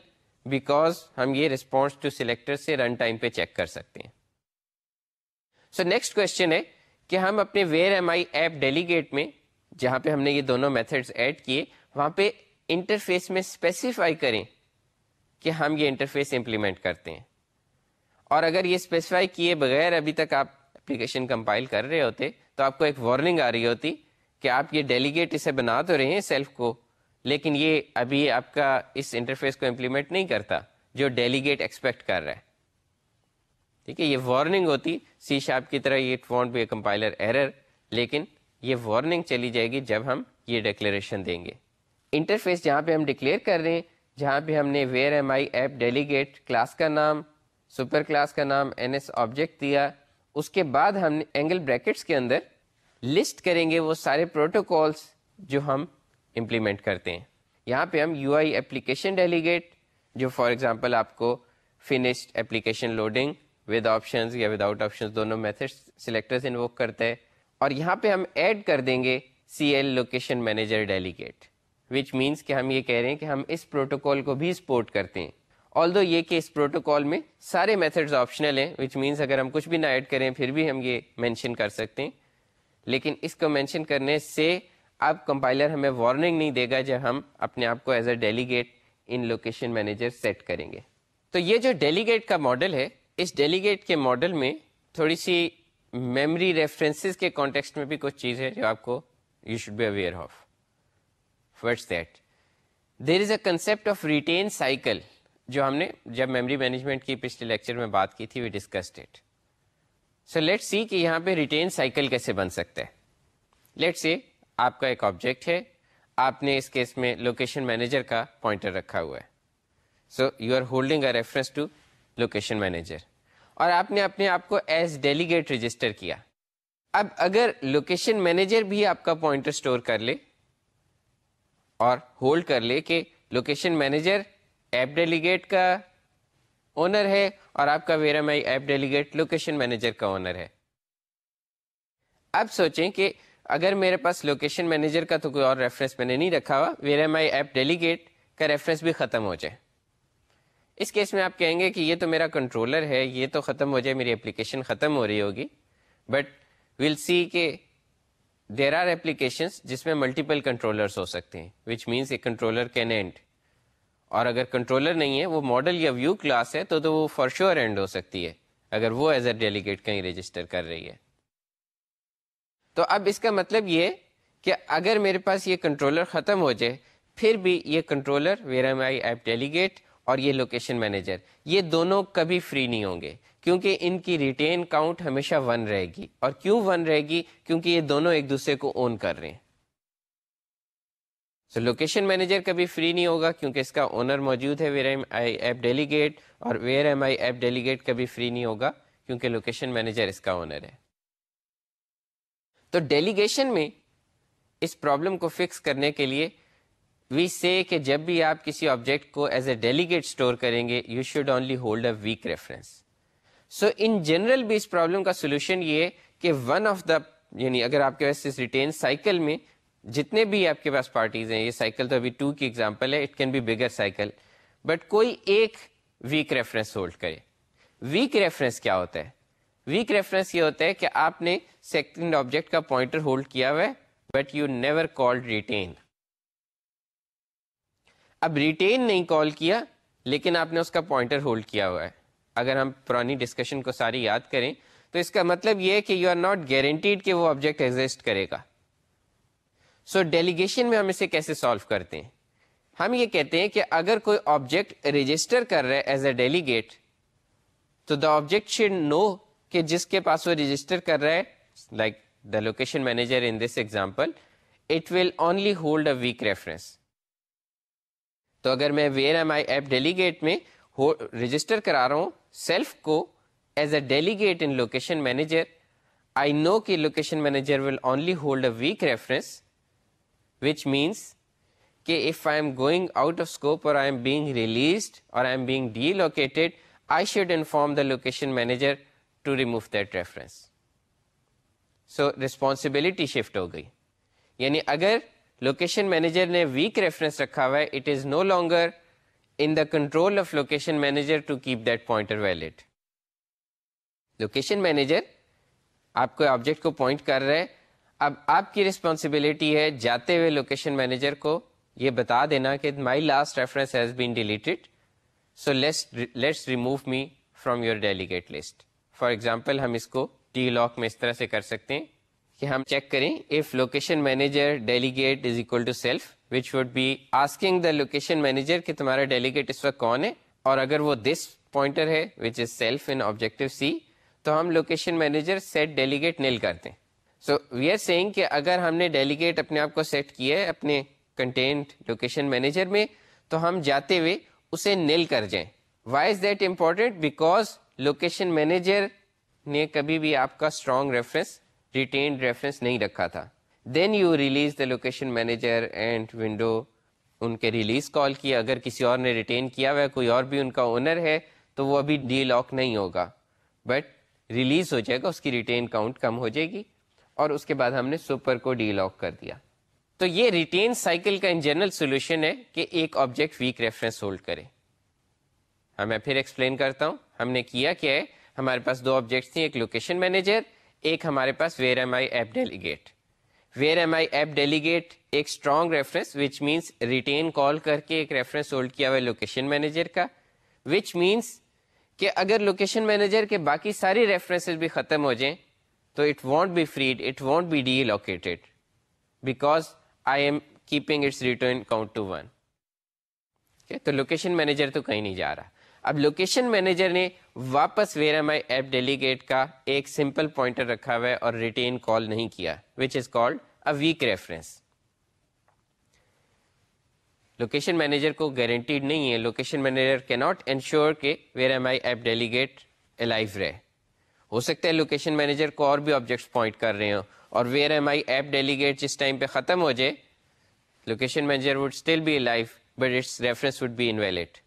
because ہم یہ رسپونس ٹو سلیکٹر سے رن ٹائم پہ چیک کر سکتے ہیں سو نیکسٹ کوشچن ہے کہ ہم اپنے where am I app delegate میں جہاں پہ ہم نے یہ دونوں میتھڈس ایڈ کیے وہاں پہ انٹرفیس میں اسپیسیفائی کریں کہ ہم یہ انٹرفیس امپلیمنٹ کرتے ہیں اور اگر یہ اسپیسیفائی کیے بغیر ابھی تک آپ اپلیکیشن کمپائل کر رہے ہوتے تو آپ کو ایک وارننگ آ رہی ہوتی کہ آپ یہ ڈیلیگیٹ اسے بنا تو رہے ہیں سیلف کو لیکن یہ ابھی آپ کا اس انٹرفیس کو امپلیمنٹ نہیں کرتا جو ڈیلیگیٹ ایکسپیکٹ کر رہا ہے ٹھیک ہے یہ وارننگ ہوتی سی شاپ کی طرح یہ فونٹ بھی کمپائلر ایرر لیکن یہ وارننگ چلی جائے گی جب ہم یہ ڈکلیریشن دیں گے انٹرفیس جہاں پہ ہم ڈکلیئر کر رہے ہیں جہاں پہ ہم نے where am I app delegate class کا نام سپر کلاس کا نام این ایس آبجیکٹ دیا اس کے بعد ہم نے اینگل بریکٹس کے اندر لسٹ کریں گے وہ سارے پروٹوکالس جو ہم امپلیمنٹ کرتے ہیں یہاں پہ ہم یو آئی ایپلیکیشن ڈیلیگیٹ جو فار ایگزامپل آپ کو finished application loading with options یا ود آؤٹ آپشنز دونوں میتھڈس سلیکٹرز انوک کرتا ہے اور یہاں پہ ہم ایڈ کر دیں گے C L location manager delegate which means کہ ہم یہ کہہ رہے ہیں کہ ہم اس پروٹوکال کو بھی سپورٹ کرتے ہیں آل دو یہ کہ اس پروٹوکال میں سارے میتھڈز آپشنل ہیں وچ مینس اگر ہم کچھ بھی نہ ایڈ کریں پھر بھی ہم یہ مینشن کر سکتے ہیں لیکن اس کو مینشن کرنے سے اب کمپائلر ہمیں وارننگ نہیں دے گا جب ہم اپنے آپ کو as a delegate in location manager set کریں گے تو یہ جو ڈیلیگیٹ کا ماڈل ہے اس ڈیلیگیٹ کے ماڈل میں تھوڑی سی میمری ریفرنسز کے کانٹیکسٹ میں بھی کچھ چیز ہے جو آپ کو you should be aware of what's that there is a concept of retain cycle جو ہم نے جب میموری مینجمنٹ کی پچھلے لیکچر میں بات کی تھی we discussed it so let's see کہ یہاں پہ ریٹین سائیکل کیسے بن سکتا ہے لیٹ سی آپ کا ایک آبجیکٹ ہے آپ نے اس کیس میں لوکیشن مینیجر کا پوائنٹر رکھا ہوا ہے so you are holding a reference to location manager اور آپ نے اپنے آپ کو ایز ڈیلیگیٹ رجسٹر کیا اب اگر لوکیشن مینیجر بھی آپ کا پوائنٹر اسٹور کر لے اور ہولڈ کر لے کہ لوکیشن مینیجر ایپ ڈیلیگیٹ کا اونر ہے اور آپ کا where am I app delegate location manager کا اونر ہے اب سوچیں کہ اگر میرے پاس لوکیشن مینیجر کا تو کوئی اور ریفرنس میں نے نہیں رکھا ہوا where am I app delegate کا ریفرنس بھی ختم ہو جائے اس کیس میں آپ کہیں گے کہ یہ تو میرا کنٹرولر ہے یہ تو ختم ہو جائے میری اپلیکیشن ختم ہو رہی ہوگی بٹ ویل سی کہ دیر آر ایپلیکیشنس جس میں ملٹیپل کنٹرولرس ہو سکتے ہیں which means a controller can and اور اگر کنٹرولر نہیں ہے وہ ماڈل یا ویو کلاس ہے تو تو وہ فار شیور اینڈ ہو سکتی ہے اگر وہ ایز اے ڈیلیگیٹ کہیں رجسٹر کر رہی ہے تو اب اس کا مطلب یہ کہ اگر میرے پاس یہ کنٹرولر ختم ہو جائے پھر بھی یہ controller where am I app delegate اور یہ لوکیشن مینیجر یہ دونوں کبھی فری نہیں ہوں گے کیونکہ ان کی ریٹین کاؤنٹ ہمیشہ ون رہے گی اور کیوں ون رہے گی کیونکہ یہ دونوں ایک دوسرے کو اون کر رہے ہیں لوکیشن مینیجر کبھی فری نہیں ہوگا کیونکہ اس کا اونر موجود ہے where where am am I I app app delegate delegate اور کبھی فری نہیں ہوگا کیونکہ لوکیشن مینیجر اس کا اونر ہے تو ڈیلیگیشن میں اس پرابلم کو فکس کرنے کے لیے وی سے کہ جب بھی آپ کسی آبجیکٹ کو ایز اے ڈیلیگیٹ اسٹور کریں گے you should only hold a weak reference so in general بھی اس پرابلم کا سولوشن یہ ہے کہ ون آف دا یعنی اگر آپ کے پاس ریٹین سائیکل میں جتنے بھی آپ کے پاس پارٹیز ہیں یہ سائیکل تو ابھی ٹو کی ایگزامپل ہے it can be bigger cycle but کوئی ایک ویک ریفرنس ہولڈ کرے ویک ریفرنس کیا ہوتا ہے ویک ریفرنس یہ ہوتا ہے کہ آپ نے سیکنڈ آبجیکٹ کا پوائنٹر ہولڈ کیا ہوا ہے بٹ یو نیور ریٹین اب ریٹین نہیں کال کیا لیکن آپ نے اس کا پوائنٹر ہولڈ کیا ہوا ہے اگر ہم پرانی ڈسکشن کو ساری یاد کریں تو اس کا مطلب یہ ہے کہ یو آر ناٹ گارنٹیڈ کہ وہ آبجیکٹ ایگزٹ کرے گا سو so, ڈیلیگیشن میں ہم اسے کیسے سالو کرتے ہیں ہم یہ کہتے ہیں کہ اگر کوئی آبجیکٹ رجسٹر کر رہا ہے ایز اے ڈیلیگیٹ تو دا آبجیکٹ نو کہ جس کے پاس وہ رجسٹر کر رہا ہے like the location manager in this example it will only hold a weak reference تو اگر میں where am I app delegate میں رجسٹر کرا رہا ہوں سیلف کو as a delegate in location manager I know کہ location manager will only hold a weak reference which means if I'm going out of I release اور لوکیشنسبلٹی shift ہو گئی یعنی اگر لوکیشن مینیجر نے ویک ریفرنس رکھا ہوا ہے it is no longer in the control of location manager to keep that point valid location manager آپ کے آبجیکٹ کو پوائنٹ کر رہے ہیں اب آپ کی رسپانسبلٹی ہے جاتے ہوئے لوکیشن مینیجر کو یہ بتا دینا کہ my last reference has been deleted so let let's remove me from your delegate list for example ہم اس کو ٹی لاک میں اس طرح سے کر سکتے ہیں کہ ہم چیک کریں if location manager delegate is equal to self which would be asking the location manager کہ تمہارا ڈیلیگیٹ اس وقت کون ہے اور اگر وہ دس پوائنٹر ہے which is self in objective C تو ہم location manager set delegate nil کرتے ہیں سو وی آر سینگ کہ اگر ہم نے ڈیلیگیٹ اپنے آپ کو سیٹ کیا ہے اپنے کنٹینٹ لوکیشن مینیجر میں تو ہم جاتے ہوئے اسے نل کر جائیں why is that important because location manager نے کبھی بھی آپ کا اسٹرانگ ریفرنس ریٹینڈ ریفرنس نہیں رکھا تھا then you release the location manager and window ان کے ریلیز کال کیا اگر کسی اور نے ریٹین کیا ہوا کوئی اور بھی ان کا اونر ہے تو وہ ابھی ڈی لاک نہیں ہوگا بٹ ریلیز ہو جائے گا اس کی ریٹین کاؤنٹ کم ہو جائے گی اور اس کے بعد ہم نے سپر کو ڈی لاک کر دیا تو یہ ریٹین سائیکل کا ان جنرل سولوشن ہے کہ ایک آبجیکٹ ویک ریفرنس ہولڈ کرے ہاں میں پھر ایکسپلین کرتا ہوں ہم نے کیا کیا ہے ہمارے پاس دو آبجیکٹس تھیں ایک لوکیشن مینیجر ایک ہمارے پاس where where am am I I app app delegate delegate ایک strong reference which means retain call کر کے ایک ریفرنس ہولڈ کیا ہوا ہے لوکیشن مینیجر کا وچ مینس کہ اگر لوکیشن مینیجر کے باقی ساری ریفرنسز بھی ختم ہو جائیں تو it won't be freed it won't be deallocated because I am keeping its retain count to one تو لوکیشن مینیجر تو کہیں نہیں جا رہا اب لوکیشن مینیجر نے واپس ایپ ڈیلیگیٹ کا ایک سمپل پوائنٹر رکھا ہوا ہے اور ریٹین کال نہیں کیا which is called weak reference location manager کو گارنٹیڈ نہیں ہے لوکیشن مینیجر کی ناٹ انشور کہ where am my app delegate رہے ہو سکتا ہے لوکیشن مینیجر کو اور بھی آبجیکٹس پوائنٹ کر رہے ہوں اور where am I app delegate جس ٹائم پہ ختم ہو جائے location manager would still be life but its reference would be invalid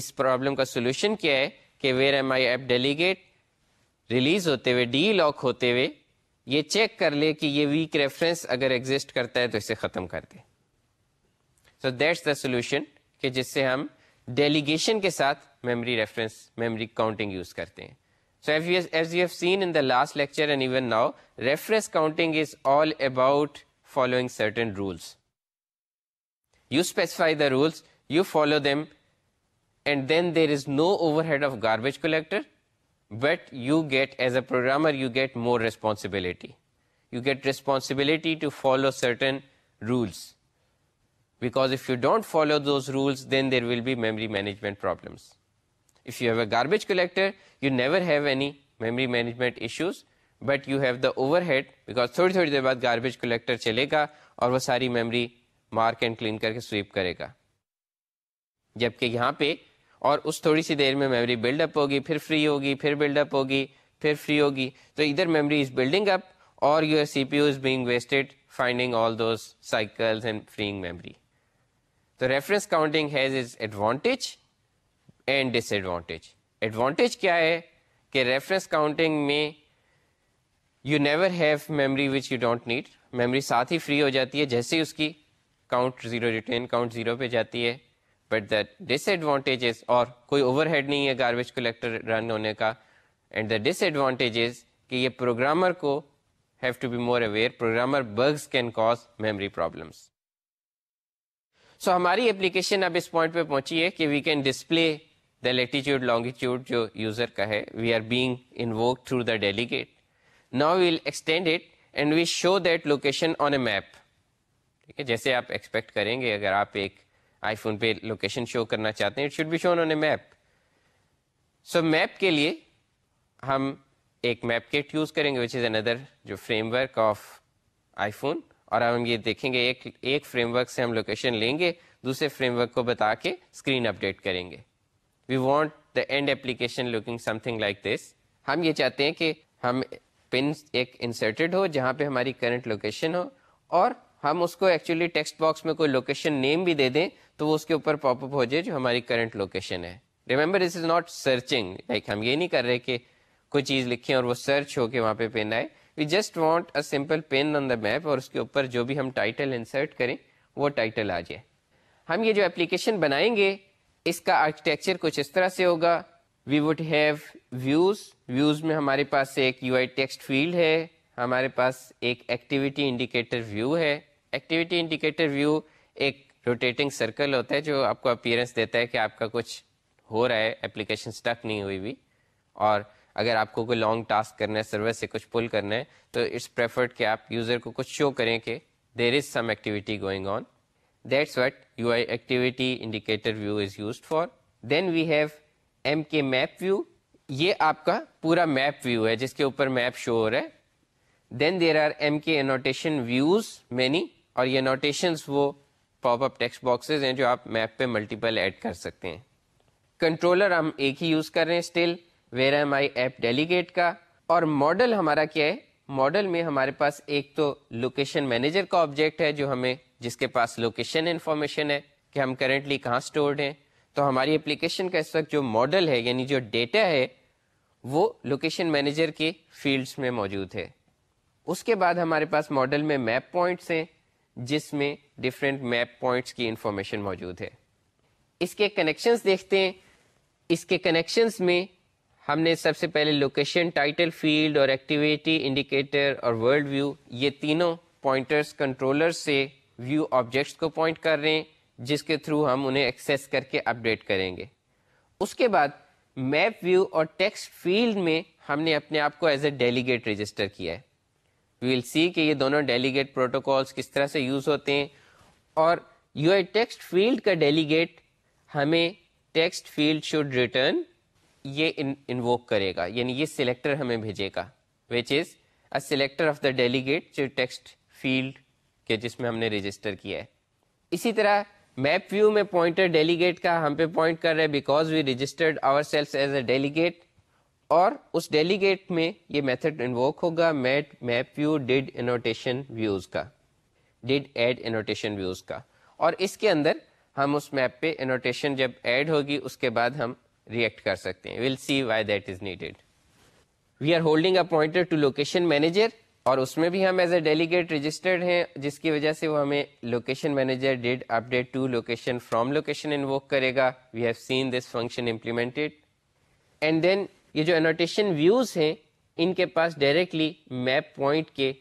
us problem کا سولوشن کیا ہے کہ where am I app delegate release ہوتے ہوئے ڈی لاک ہوتے ہوئے یہ چیک کر لے کہ یہ ویک ریفرنس اگر ایگزٹ کرتا ہے تو اسے ختم کر دے سو دیٹس دا سولوشن کہ جس سے ہم ڈیلیگیشن کے ساتھ memory reference memory counting use کرتے ہیں So as you have seen in the last lecture and even now, reference counting is all about following certain rules. You specify the rules, you follow them, and then there is no overhead of garbage collector, but you get, as a programmer, you get more responsibility. You get responsibility to follow certain rules, because if you don't follow those rules, then there will be memory management problems. if you have a garbage collector, you never have any memory management issues, but you have the overhead because تھوڑی تھوڑی دیر بعد garbage collector چلے گا اور وہ ساری memory mark and clean کر کے sweep کرے گا جبکہ یہاں پہ اور اس تھوڑی سی دیر میں میموری بلڈ اپ ہوگی پھر فری ہوگی پھر بلڈ اپ ہوگی پھر فری ہوگی تو ادھر میموری از بلڈنگ اپ اور you are C P U is being wasted finding all those cycles and freeing memory تو reference counting has its advantage and disadvantage advantage کیا ہے کہ ریفرنس کاؤنٹنگ میں you never have memory which you don't need memory ساتھ ہی free ہو جاتی ہے جیسے اس کی count zero retain count zero پہ جاتی ہے بٹ دا ڈس ایڈوانٹیجز اور کوئی اوور ہیڈ نہیں ہے گاربیج کلیکٹر رن ہونے کا اینڈ دا ڈس ایڈوانٹیجز کہ یہ پروگرامر کو have to be more aware programmer bugs can cause memory problems so ہماری اپلیکیشن اب اس پوائنٹ پہ پہنچی ہے کہ we can display the latitude longitude جو یوزر کا ہے we are invoke through the delegate now we'll extend it and we show that location on a map ٹھیک ہے جیسے آپ ایکسپیکٹ کریں گے اگر آپ ایک آئی فون پہ لوکیشن شو کرنا چاہتے ہیں it should be shown on a map so map کے لیے ہم ایک میپ کٹ یوز کریں گے وچ از اندر جو framework of iPhone اور ہم یہ دیکھیں گے ایک ایک فریم ورک سے ہم لوکیشن لیں گے دوسرے فریم ورک کو بتا کے اسکرین اپڈیٹ کریں گے we want the end application looking something like this ہم یہ چاہتے ہیں کہ ہم پن ایک انسرٹیڈ ہو جہاں پہ ہماری کرنٹ لوکیشن ہو اور ہم اس کو ایکچولی ٹیکسٹ باکس میں کوئی لوکیشن نیم بھی دے دیں تو وہ اس کے اوپر پاپ اپ ہو جائے جو ہماری کرنٹ لوکیشن ہے remember this is not searching like ہم یہ نہیں کر رہے کہ کوئی چیز لکھیں اور وہ سرچ ہو کے وہاں پہ پن آئے we just want a simple pin on the map اور اس کے اوپر جو بھی ہم ٹائٹل انسرٹ کریں وہ ٹائٹل آ جائے ہم یہ جو اپلیکیشن بنائیں گے اس کا آرکیٹیکچر کچھ اس طرح سے ہوگا we would have views views میں ہمارے پاس ایک یو آئی ٹیکسٹ فیلڈ ہے ہمارے پاس ایک ایکٹیویٹی انڈیکیٹر ویو ہے ایکٹیویٹی انڈیکیٹر ویو ایک روٹیٹنگ سرکل ہوتا ہے جو آپ کو اپیئرنس دیتا ہے کہ آپ کا کچھ ہو رہا ہے اپلیکیشن اسٹک نہیں ہوئی بھی اور اگر آپ کو کوئی لانگ ٹاسک کرنا ہے سرور سے کچھ پل کرنا ہے تو اٹس پریفرڈ کہ آپ یوزر کو کچھ شو کریں کہ there is some activity going on that's have U I activity indicator آپ کا پورا میپ ویو ہے جس کے اوپر میپ شو ہو رہا ہے then there are M K annotation views many اور یہ نوٹیشن وہ پاپ اپ ٹیکسٹ باکسز ہیں جو آپ میپ پہ ملٹیپل ایڈ کر سکتے ہیں کنٹرولر ہم ایک ہی یوز کر رہے ہیں still where am I app delegate کا اور ماڈل ہمارا کیا ہے ماڈل میں ہمارے پاس ایک تو لوکیشن مینیجر کا آبجیکٹ ہے جو ہمیں جس کے پاس لوکیشن انفارمیشن ہے کہ ہم کرنٹلی کہاں اسٹورڈ ہیں تو ہماری اپلیکیشن کا اس وقت جو ماڈل ہے یعنی جو ڈیٹا ہے وہ لوکیشن مینیجر کے فیلڈس میں موجود ہے اس کے بعد ہمارے پاس ماڈل میں میپ پوائنٹس ہیں جس میں ڈفرینٹ میپ پوائنٹس کی انفارمیشن موجود ہے اس کے کنیکشنس دیکھتے ہیں اس کے کنیکشنس میں ہم نے سب سے پہلے لوکیشن ٹائٹل فیلڈ اور ایکٹیویٹی انڈیکیٹر اور ورلڈ ویو یہ تینوں پوائنٹرس کنٹرولر سے ویو آبجیکٹس کو پوائنٹ کر رہے ہیں جس کے تھرو ہم انہیں ایکسیس کر کے اپڈیٹ کریں گے اس کے بعد میپ ویو اور ٹیکسٹ فیلڈ میں ہم نے اپنے آپ کو ایز اے ڈیلیگیٹ رجسٹر کیا ہے وی ول سی کہ یہ دونوں ڈیلیگیٹ پروٹوکالس کس طرح سے یوز ہوتے ہیں اور یو اے ٹیکسٹ فیلڈ کا ڈیلیگیٹ ہمیں ٹیکسٹ فیلڈ شوڈ ریٹرن یہ انووک کرے گا یعنی یہ سلیکٹر ہمیں بھیجے گا which is a selector of the delegate جو ٹیکسٹ فیلڈ کہ جس میں ہم نے رجسٹر کیا ہے اسی طرح میپ ویو میں پوائنٹر ڈیلیگیٹ کا ہم پہ پوائنٹ کر رہے ہیں because we registered ourselves as a delegate اور اس ڈیلیگیٹ میں یہ میتھڈ انووک ہوگا meat map view did annotation views کا ڈیڈ ایڈ انوٹیشن ویوز کا اور اس کے اندر ہم اس میپ پہ انوٹیشن جب ایڈ ہوگی اس کے بعد ہم ریئیکٹ کر سکتے ہیں will see why that is needed we are holding a pointer to location manager اور اس میں بھی ہم ایز اے ڈیلیگیٹ رجسٹرڈ ہیں جس کی وجہ سے وہ ہمیں location manager did update to location from location invoke کرے گا we have seen this function implemented and then یہ جو انوٹیشن ویوز ہیں ان کے پاس ڈائریکٹلی میپ پوائنٹ کے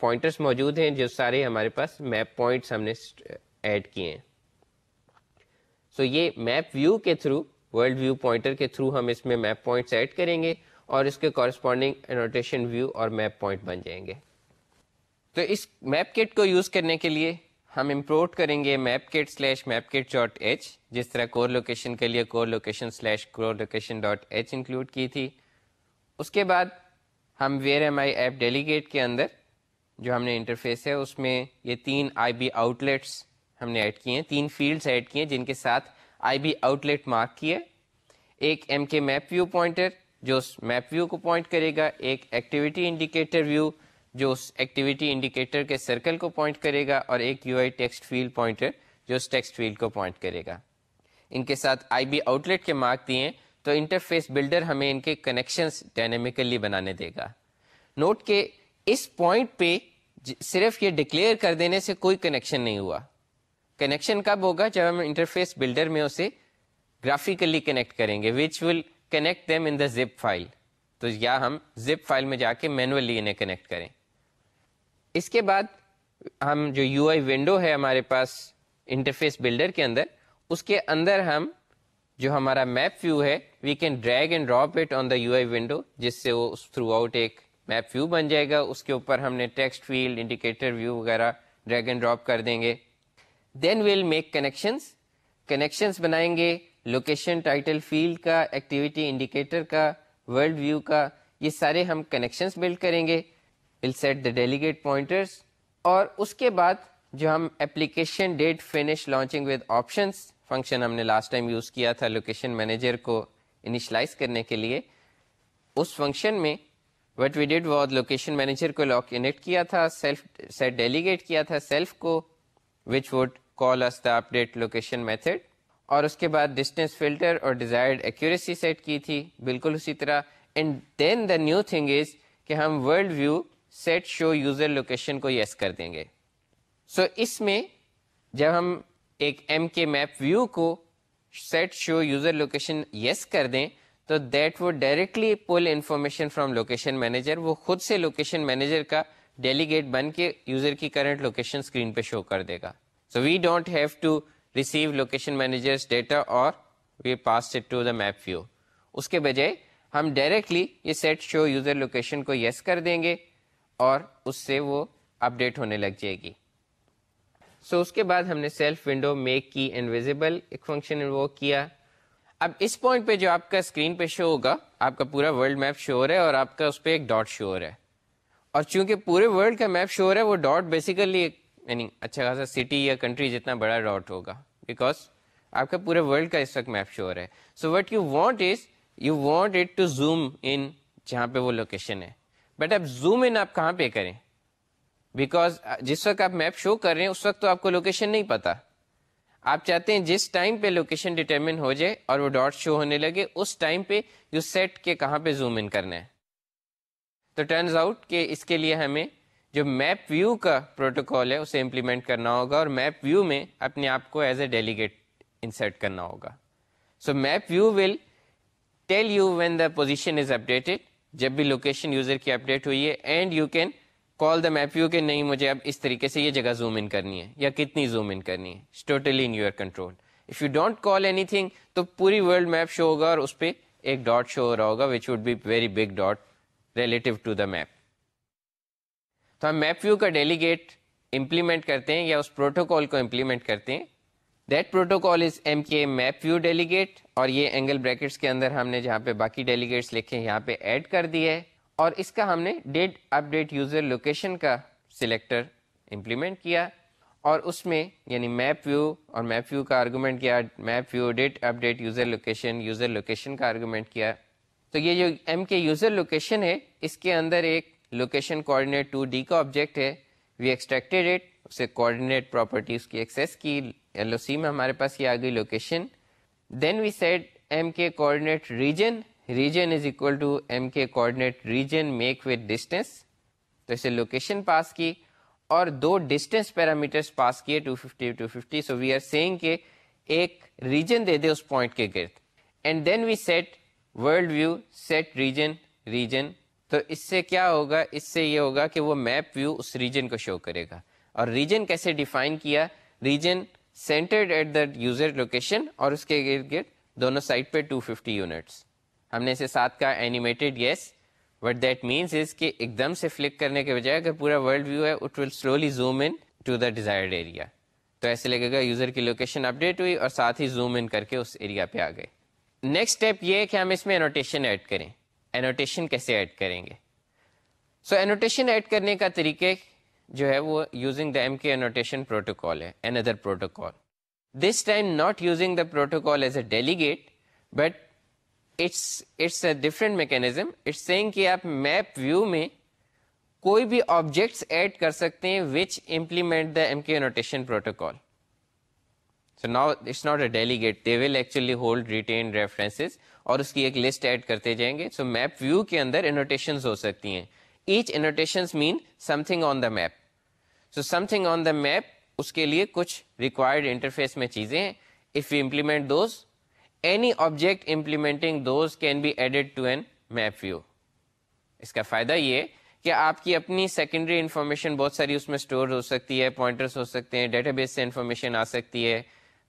پوائنٹرس موجود ہیں جو سارے ہمارے پاس میپ پوائنٹس ہم نے ایڈ کیے ہیں سو so یہ میپ ویو کے تھرو ورلڈ ویو پوائنٹر کے تھرو ہم اس میں میپ پوائنٹس ایڈ کریں گے اور اس کے کورسپونڈنگ انوٹیشن ویو اور میپ پوائنٹ بن جائیں گے تو اس میپ کٹ کو یوز کرنے کے لیے ہم امپورٹ کریں گے map kit slash map kit dot H جس طرح کور لوکیشن کے لیے core location slash core location dot H include کی تھی اس کے بعد ہم where am I app delegate کے اندر جو ہم نے انٹرفیس ہے اس میں یہ تین آئی بی آؤٹ لیٹس ہم نے ایڈ کیے ہیں تین فیلڈس ایڈ کیے ہیں جن کے ساتھ I B outlet mark کیے ایک M K map view pointer جو اس میپ ویو کو پوائنٹ کرے گا ایک ایکٹیویٹی انڈیکیٹر ویو جو اس ایکٹیویٹی انڈیکیٹر کے سرکل کو پوائنٹ کرے گا اور ایک U I text field pointer جو اس ٹیکسٹ فیلڈ کو پوائنٹ کرے گا ان کے ساتھ آئی بی آؤٹ لیٹ کے مارک دیے تو انٹرفیس بلڈر ہمیں ان کے کنیکشنس ڈائنامیکلی بنانے دے گا نوٹ کے اس پوائنٹ پہ صرف یہ ڈکلیئر کر دینے سے کوئی کنیکشن نہیں ہوا کنیکشن کب ہوگا جب ہم انٹرفیس بلڈر میں اسے گرافیکلی کنیکٹ کریں گے which will connect them in the zip file تو یا ہم زپ فائل میں جا کے مینولی انہیں کنیکٹ کریں اس کے بعد ہم جو یو آئی ونڈو ہے ہمارے پاس انٹرفیس بلڈر کے اندر اس کے اندر ہم جو ہمارا میپ ویو ہے we can drag and drop it on the U I window جس سے وہ تھرو آؤٹ ایک میپ ویو بن جائے گا اس کے اوپر ہم نے ٹیکسٹ فیلڈ انڈیکیٹر ویو وغیرہ ڈریگ اینڈ ڈراپ کر دیں گے then we'll make connections connections بنائیں گے لوکیشن ٹائٹل فیلڈ کا ایکٹیویٹی انڈیکیٹر کا ورلڈ ویو کا یہ سارے ہم کنیکشنس بلڈ کریں گے will set the delegate pointers اور اس کے بعد جو ہم application did finish launching with options function ہم نے لاسٹ ٹائم یوز کیا تھا لوکیشن مینیجر کو انیشلائز کرنے کے لیے اس فنکشن میں what we did was location manager کو لاک انیکٹ کیا تھا سیلف سیٹ ڈیلیگیٹ کیا تھا سیلف کو وچ وڈ کال اس the update location method اور اس کے بعد ڈسٹینس فلٹر اور ڈیزائرڈ ایکوریسی سیٹ کی تھی بالکل اسی طرح and then the new thing is کہ ہم world view set show user location کو یس کر دیں گے سو so اس میں جب ہم ایک ایم کے میپ ویو کو set show user location yes کر دیں تو دیٹ وہ directly pull information from location manager وہ خود سے لوکیشن مینیجر کا ڈیلیگیٹ بن کے یوزر کی کرنٹ لوکیشن اسکرین پہ شو کر دے گا so we don't have to receive location managers data اور we pass it to the map view اس کے بجائے ہم ڈائریکٹلی یہ سیٹ شو یوزر لوکیشن کو یس کر دیں گے اور اس سے وہ اپ ڈیٹ ہونے لگ جائے گی سو so اس کے بعد ہم نے self window make key invisible ایک فنکشن کیا اب اس پوائنٹ پہ جو آپ کا اسکرین پہ شو ہوگا آپ کا پورا ورلڈ میپ شور ہے اور آپ کا اس پہ ایک ڈاٹ شور ہے اور چونکہ پورے ورلڈ کا میپ شور ہے وہ ڈاٹ بیسیکلی ایک یعنی اچھا خاصا سٹی یا کنٹری جتنا بڑا ڈاٹ ہوگا بیکاز آپ کا پورے ورلڈ کا اس وقت میپ شو ہو رہا ہے so what you want is you want it to zoom in جہاں پہ وہ لوکیشن ہے بٹ اب زوم ان آپ کہاں پہ کریں بیکاز جس وقت آپ میپ شو کر رہے ہیں اس وقت تو آپ کو لوکیشن نہیں پتہ آپ چاہتے ہیں جس ٹائم پہ لوکیشن ڈٹرمن ہو جائے اور وہ ڈاٹ شو ہونے لگے اس ٹائم پہ یو سیٹ کے کہاں پہ زوم ان کرنا ہے تو ٹرنز آؤٹ کہ اس کے لیے ہمیں جو میپ ویو کا پروٹوکال ہے اسے امپلیمنٹ کرنا ہوگا اور میپ ویو میں اپنے آپ کو ایز اے ڈیلیگیٹ انسرٹ کرنا ہوگا so map view will tell you when the position is updated جب بھی لوکیشن یوزر کی اپڈیٹ ہوئی ہے and you can call the map view کہ نہیں مجھے اب اس طریقے سے یہ جگہ زوم ان کرنی ہے یا کتنی زوم ان کرنی ہے totally in your control if you don't call anything تو پوری ورلڈ میپ شو ہوگا اور اس پہ ایک ڈاٹ شو ہو رہا ہوگا which would be very big dot relative to the map تو ہم میپ ویو کا ڈیلیگیٹ امپلیمنٹ کرتے ہیں یا اس پروٹوکال کو امپلیمنٹ کرتے ہیں that protocol is M K map view delegate اور یہ اینگل بریکٹس کے اندر ہم نے جہاں پہ باقی ڈیلیگیٹس لکھے ہیں یہاں پہ ایڈ کر دیا ہے اور اس کا ہم نے did update user location کا سلیکٹر امپلیمنٹ کیا اور اس میں یعنی میپ ویو اور میپ ویو کا آرگومنٹ کیا map view did update user location user location کا آرگومنٹ کیا تو یہ جو ایم کے یوزر لوکیشن ہے اس کے اندر ایک لوکیشن کوآڈینیٹ ٹو ڈی کا آبجیکٹ ہے وی ایکسٹریکٹیڈ ایٹ اسے کوآڈینیٹ پراپرٹی اس کی ایکسیس کی ایل او سی میں ہمارے پاس یہ آ گئی location then we set M K coordinate region region is equal to M K coordinate region make with distance تو اسے لوکیشن پاس کی اور دو ڈسٹینس پیرامیٹرس پاس کیے two fifty so we are seeing کے ایک ریجن دے دے اس پوائنٹ کے گرد and then we set world view set region region تو اس سے کیا ہوگا اس سے یہ ہوگا کہ وہ میپ ویو اس ریجن کو شو کرے گا اور ریجن کیسے ڈیفائن کیا region centered at the user location اور اس کے گرد گرد دونوں سائڈ پہ ٹو ففٹی یونٹس ہم نے اسے ساتھ کا animated yes what that means is کہ ایک دم سے فلک کرنے کے بجائے اگر پورا ورلڈ ویو ہے it will slowly zoom in to the desired area تو ایسے لگے گا یوزر کی لوکیشن اپڈیٹ ہوئی اور ساتھ ہی زوم ان کر کے اس ایریا پہ آ گئے نیکسٹ اسٹیپ یہ ہے کہ ہم اس میں انوٹیشن ایڈ کریں اینوٹیشن کیسے ایڈ کریں گے سو اینوٹیشن ایڈ کرنے کا طریقے جو ہے وہ using the M K annotation protocol ہے another protocol this time not using the protocol as a delegate but it's it's a different mechanism it's saying کہ آپ میپ ویو میں کوئی بھی آبجیکٹس ایڈ کر سکتے ہیں which implement the M K annotation protocol so now it's not a delegate they will actually hold retain references اور اس کی ایک لسٹ ایڈ کرتے جائیں گے سو میپ ویو کے اندر انوٹیشن ہو سکتی ہیں each annotation mean something on the map so something on the map اس کے لیے کچھ ریکوائرڈ انٹرفیس میں چیزیں ہیں if you implement those those any object implementing can be added to an map view اس کا فائدہ یہ کہ آپ کی اپنی سیکنڈری انفارمیشن بہت ساری اس میں اسٹور ہو سکتی ہے پوائنٹرس ہو سکتے ہیں ڈیٹا بیس سے انفارمیشن آ سکتی ہے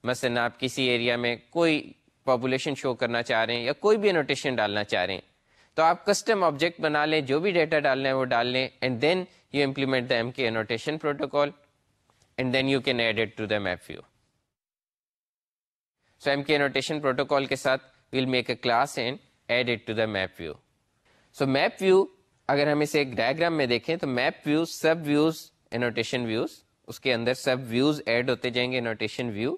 مثلاً آپ کسی ایریا میں کوئی پاپولیشن شو کرنا چاہ رہے ہیں یا کوئی بھی انوٹیشن ڈالنا چاہ رہے ہیں تو آپ کسٹم آبجیکٹ بنا لیں جو بھی ڈیٹا ڈالنا ہے وہ ڈال لیں and then you implement the M K annotation protocol and then you can add to the map so M K annotation protocol کے ساتھ we'll make a class and add to the map you so map view اگر ہم اسے ایک diagram میں دیکھیں تو map views subviews annotation views اس کے اندر سب ویوز ایڈ ہوتے جائیں گے انوٹیشن ویو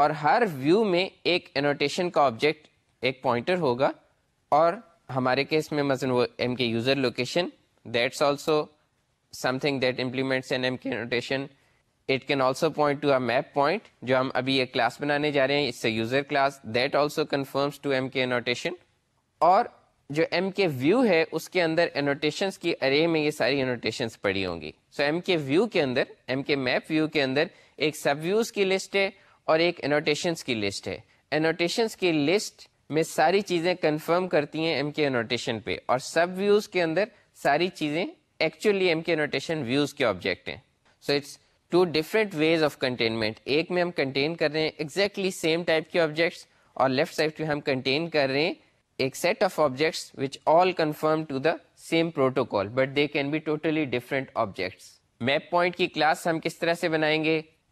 اور ہر ویو میں ایک انوٹیشن کا آبجیکٹ ایک پوائنٹر ہوگا اور ہمارے کیس میں مثلاً وہ M K user location that's also something that implements an M K annotation it can also point point to a map جو ہم ابھی ایک کلاس بنانے جا رہے ہیں user class that also conforms to M K annotation اور جو ایم کے ویو ہے اس کے اندر انوٹیشنس کی ارے میں یہ ساری انوٹیشنس پڑی ہوں گی سو ایم کے ویو کے اندر ایم کے میپ ویو کے اندر ایک سب ویوز کی لسٹ ہے اور ایک انوٹیشنس کی لسٹ ہے انوٹیشنس کی لسٹ میں ساری چیزیں کنفرم کرتی ہیں ایم کے انوٹیشن پہ اور سب ویوز کے اندر ساری چیزیں actually M K annotation views کے آبجیکٹ ہیں so it's two different ways of containment ایک میں ہم کنٹین کر رہے ہیں ایکزیکٹلی سیم ٹائپ کے آبجیکٹس اور لیفٹ سائڈ پہ ہم کنٹین کر رہے ہیں ایک set of objects which all conform to the same protocol but they can be totally different objects map point کی کلاس ہم کس طرح سے بنائیں گے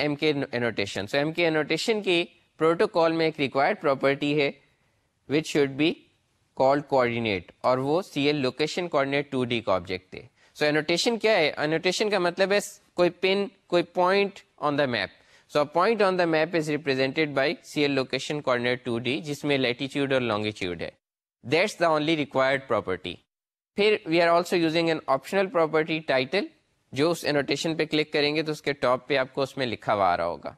M K annotation so M K annotation کی پروٹوکال میں ایک ریکوائرڈ پراپرٹی ہے which should be called coordinate اور وہ C L location coordinate two D کا آبجیکٹ ہے سو انوٹیشن کیا ہے انوٹیشن کا مطلب ہے کوئی پن کوئی point on the map so point on the map is represented by C L location coordinate two D جس میں لیٹیچیوڈ اور لانگیچیوڈ ہے that's the only required property پھر we are also using an optional property title جو اس annotation پہ click کریں گے تو اس کے ٹاپ پہ آپ کو اس میں لکھا ہوا آ رہا ہوگا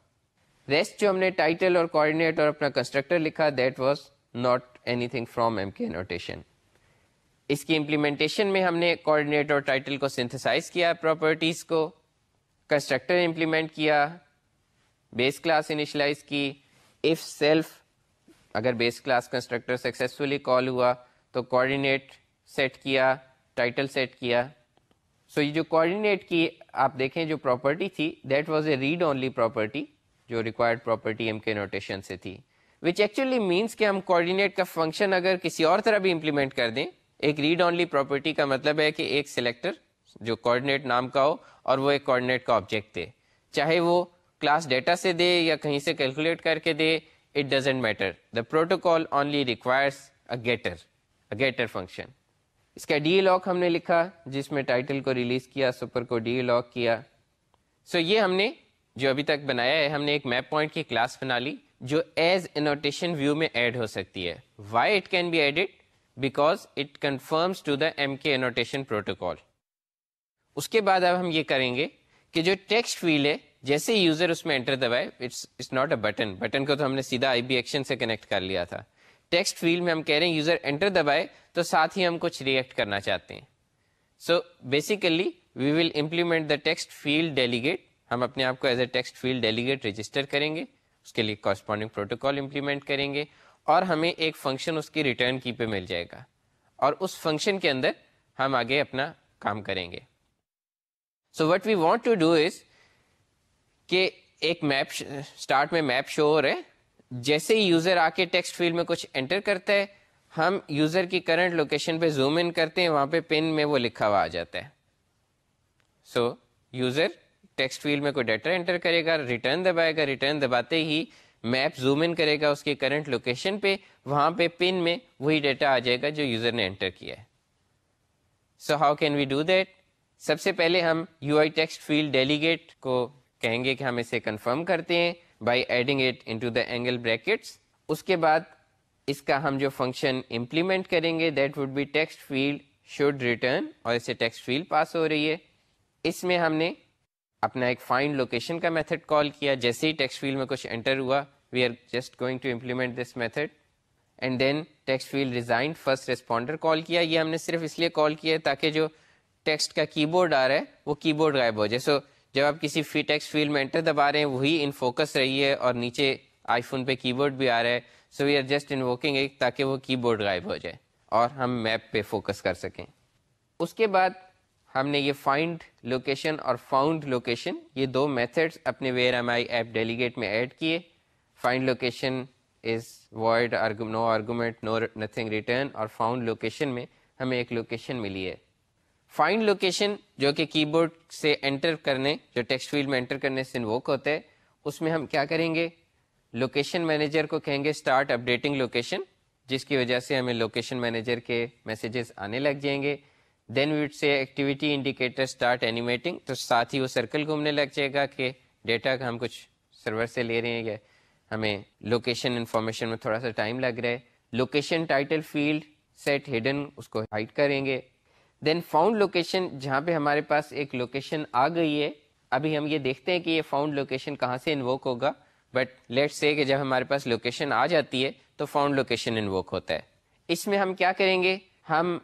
ریسٹ جو ہم نے ٹائٹل اور کوآڈینیٹ اور اپنا کنسٹرکٹر لکھا that was not anything from M K annotation اس کی امپلیمنٹیشن میں ہم نے کوآڈینیٹ اور ٹائٹل کو سنتھسائز کیا پراپرٹیز کو کنسٹرکٹر امپلیمنٹ کیا بیس کلاس انیشلائز کی اف سیلف اگر base class constructor successfully call ہوا تو کوآڈینیٹ سیٹ کیا ٹائٹل سیٹ کیا سو یہ جو کوآڈینیٹ کی آپ دیکھیں جو پراپرٹی تھی that was a read only property جو required property M K notation سے تھی وچ ایکچولی مینس کہ ہم کوآڈینیٹ کا فنکشن اگر کسی اور طرح بھی امپلیمنٹ کر دیں ایک ریڈ اونلی پراپرٹی کا مطلب ہے کہ ایک سلیکٹر جو کوآڈینیٹ نام کا ہو اور وہ ایک کوآڈینیٹ کا آبجیکٹ دے چاہے وہ کلاس ڈیٹا سے دے یا کہیں سے کیلکولیٹ کر کے دے it doesn't matter the protocol only requires a getter a getter function اس کا ڈی لاک ہم نے لکھا جس میں ٹائٹل کو ریلیز کیا سپر کو ڈی لاک کیا سو so یہ ہم نے جو ابھی تک بنایا ہے ہم نے ایک میپ پوائنٹ کی کلاس بنا لی جو ایز انوٹیشن ویو میں ایڈ ہو سکتی ہے why it can be added because it conforms to the M K annotation protocol اس کے بعد اب ہم یہ کریں گے کہ جو ٹیکسٹ فیل ہے جیسے یوزر اس میں enter دبائے it's it's not a button button B action سے کنیکٹ کر لیا تھا ٹیکسٹ فیلڈ میں ہم کہہ رہے ہیں یوزر انٹر دبائے تو ساتھ ہی ہم کچھ ریئیکٹ کرنا چاہتے ہیں so basically we will implement the text field delegate ہم اپنے آپ کو as a text field delegate register کریں گے اس کے لیے کارسپونڈنگ پروٹوکال امپلیمنٹ کریں گے اور ہمیں ایک فنکشن اس کی ریٹرن کی پہ مل جائے گا اور اس فنکشن کے اندر ہم آگے اپنا کام کریں گے so what we want to do is کہ ایک میپ اسٹارٹ میں میپ شو ہو رہے جیسے ہی یوزر آ کے ٹیکسٹ فیلڈ میں کچھ انٹر کرتا ہے ہم یوزر کی کرنٹ لوکیشن پہ زوم ان کرتے ہیں وہاں پہ پن میں وہ لکھا ہوا آ جاتا ہے سو یوزر ٹیکسٹ فیلڈ میں کوئی ڈیٹا انٹر کرے گا ریٹرن دبائے گا ریٹرن دباتے ہی میپ زوم ان کرے گا اس کے کرنٹ لوکیشن پہ وہاں پہ پن میں وہی ڈیٹا آ جائے گا جو یوزر نے انٹر کیا ہے so how can we do that سب سے پہلے ہم U I text field delegate کو کہیں گے کہ ہم اسے کنفرم کرتے ہیں by adding it to the angle brackets اس کے بعد اس کا ہم جو فنکشن امپلیمنٹ کریں گے that would be text field should return اور اسے ٹیکسٹ فیلڈ پاس ہو رہی ہے اس میں ہم نے اپنا ایک فائنڈ لوکیشن کا میتھڈ کال کیا جیسے ہی ٹیکسٹ فیلڈ میں کچھ انٹر ہوا we are just going to implement this method and then text field resign first responder call کیا یہ ہم نے صرف اس لیے کال کیا تاکہ جو ٹیکسٹ کا کی بورڈ آ رہا ہے وہ کی بورڈ غائب ہو جائے سو جب آپ کسی فی ٹیکس فیلڈ میں انٹر دبا رہے ہیں وہی ان فوکس رہی ہے اور نیچے آئی فون پہ کی بورڈ بھی آ رہا ہے so we are just in ایک تاکہ وہ کی بورڈ غائب ہو جائے اور ہم میپ پہ فوکس کر سکیں اس کے بعد ہم نے یہ فائنڈ لوکیشن اور فاؤنڈ لوکیشن یہ دو میتھڈس اپنے where am I app delegate میں ایڈ کیے find location is void no argument no nothing return اور فاؤنڈ لوکیشن میں ہمیں ایک لوکیشن ملی ہے فائنڈ لوکیشن جو کہ کی بورڈ سے انٹر کرنے جو ٹیکسٹ فیلڈ میں انٹر کرنے سے انووک ہوتا ہے اس میں ہم کیا کریں گے لوکیشن مینیجر کو کہیں گے اسٹارٹ اپ ڈیٹنگ لوکیشن جس کی وجہ سے ہمیں لوکیشن مینیجر کے میسیجز آنے لگ جائیں گے دین ویٹ سے ایکٹیویٹی انڈیکیٹر اسٹارٹ اینیمیٹنگ تو ساتھ ہی وہ سرکل گھومنے لگ جائے گا کہ ڈیٹا کا ہم کچھ سرور سے لے رہے ہیں یا ہمیں لوکیشن انفارمیشن میں تھوڑا سا ٹائم لگ رہا ہے location title field set hidden اس کو ہائڈ کریں گے دین فاؤنڈ لوکیشن جہاں پہ ہمارے پاس ایک لوکیشن آ گئی ہے ابھی ہم یہ دیکھتے ہیں کہ یہ فاؤنڈ لوکیشن کہاں سے انووک ہوگا بٹ لیٹ سے کہ جب ہمارے پاس لوکیشن آ جاتی ہے تو فاؤنڈ لوکیشن انووک ہوتا ہے اس میں ہم کیا کریں گے ہم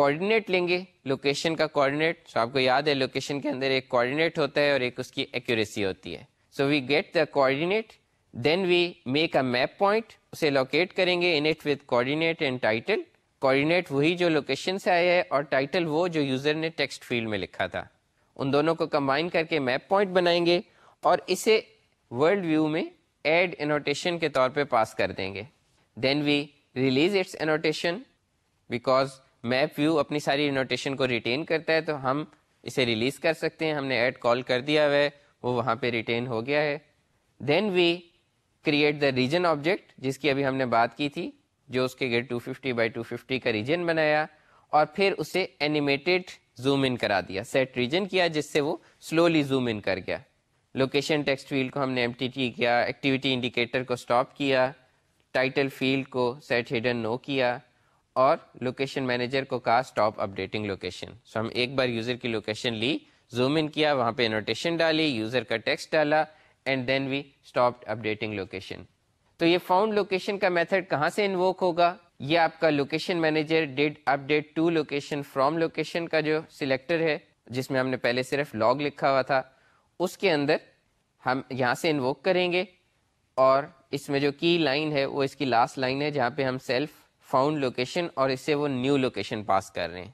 کوآڈینیٹ لیں گے لوکیشن کا کوآڈینیٹ سو آپ کو یاد ہے لوکیشن کے اندر ایک کوآڈینیٹ ہوتا ہے اور ایک اس کی ایکوریسی ہوتی ہے so we get the coordinate then we make a map point اسے لوکیٹ کریں گے init with coordinate and title coordinate وہی جو لوکیشن سے آیا ہے اور ٹائٹل وہ جو یوزر نے ٹیکسٹ فیلڈ میں لکھا تھا ان دونوں کو کمبائن کر کے میپ پوائنٹ بنائیں گے اور اسے ورلڈ ویو میں ایڈ انوٹیشن کے طور پہ پاس کر دیں گے then we release its annotation because map view اپنی ساری انوٹیشن کو ریٹین کرتا ہے تو ہم اسے ریلیز کر سکتے ہیں ہم نے ایڈ کال کر دیا ہوا ہے وہ وہاں پہ ریٹین ہو گیا ہے then we create the region object جس کی ابھی ہم نے بات کی تھی جو اس کے get two fifty by two fifty کا ریجن بنایا اور پھر اسے اینیمیٹیڈ زوم ان کرا دیا سیٹ ریجن کیا جس سے وہ سلولی زوم ان کر گیا لوکیشن ٹیکسٹ فیلڈ کو ہم نے ایم ٹی ٹی کیا ایکٹیویٹی انڈیکیٹر کو اسٹاپ کیا ٹائٹل فیلڈ کو سیٹ ہڈن نو کیا اور لوکیشن مینیجر کو کہا stop updating location so ہم ایک بار یوزر کی لوکیشن لی زوم ان کیا وہاں پہ نوٹیشن ڈالی یوزر کا ٹیکسٹ ڈالا and then we stop updating location تو یہ فاؤنڈ لوکیشن کا میتھڈ کہاں سے انووک ہوگا یہ آپ کا location manager did update to location from location کا جو سلیکٹر ہے جس میں ہم نے پہلے صرف لاگ لکھا ہوا تھا اس کے اندر ہم یہاں سے انووک کریں گے اور اس میں جو کی لائن ہے وہ اس کی لاسٹ لائن ہے جہاں پہ ہم سیلف فاؤنڈ لوکیشن اور اس سے وہ نیو لوکیشن پاس کر رہے ہیں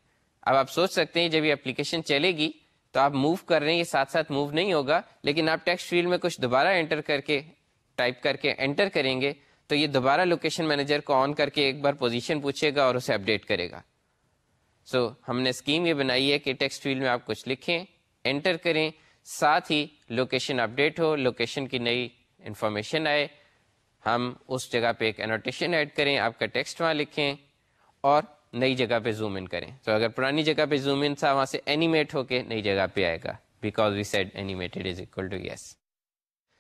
اب آپ سوچ سکتے ہیں جب یہ اپلیکیشن چلے گی تو آپ موو کر رہے ہیں یہ ساتھ ساتھ موو نہیں ہوگا لیکن آپ ٹیکسٹ فیلڈ میں کچھ دوبارہ انٹر کر کے ٹائپ کر کے انٹر کریں گے تو یہ دوبارہ لوکیشن مینیجر کو آن کر کے ایک بار پوزیشن پوچھے گا اور اسے اپڈیٹ کرے گا سو so, ہم نے اسکیم یہ بنائی ہے کہ ٹیکسٹ فیلڈ میں آپ کچھ لکھیں انٹر کریں ساتھ ہی لوکیشن اپڈیٹ ہو لوکیشن کی نئی انفارمیشن آئے ہم اس جگہ پہ ایک انوٹیشن ایڈ کریں آپ کا ٹیکسٹ وہاں لکھیں اور نئی جگہ پہ زوم ان کریں تو so, اگر پرانی جگہ پہ زوم ان تھا وہاں سے اینیمیٹ ہو کے نئی جگہ پہ آئے گا because we said animated is equal to yes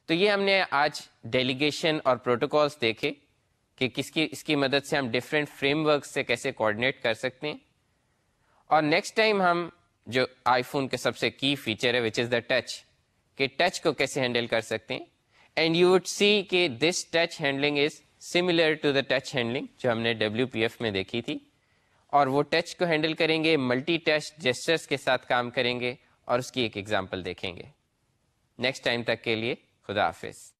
تو یہ ہم نے آج ڈیلیگیشن اور پروٹوکالس دیکھے کہ کس کی اس کی مدد سے ہم ڈفرینٹ فریم ورک سے کیسے کوآڈینیٹ کر سکتے ہیں اور نیکسٹ ٹائم ہم جو آئی فون کے سب سے کی فیچر ہے وچ از دا ٹچ کہ ٹچ کو کیسے ہینڈل کر سکتے ہیں اینڈ یو وڈ سی کہ this touch handling is similar to the touch handling جو ہم نے ڈبلیو پی ایف میں دیکھی تھی اور وہ ٹچ کو ہینڈل کریں گے ملٹی ٹچ جسٹرس کے ساتھ کام کریں گے اور اس کی ایک ایگزامپل دیکھیں گے نیکسٹ ٹائم تک کے لیے خدا حافظ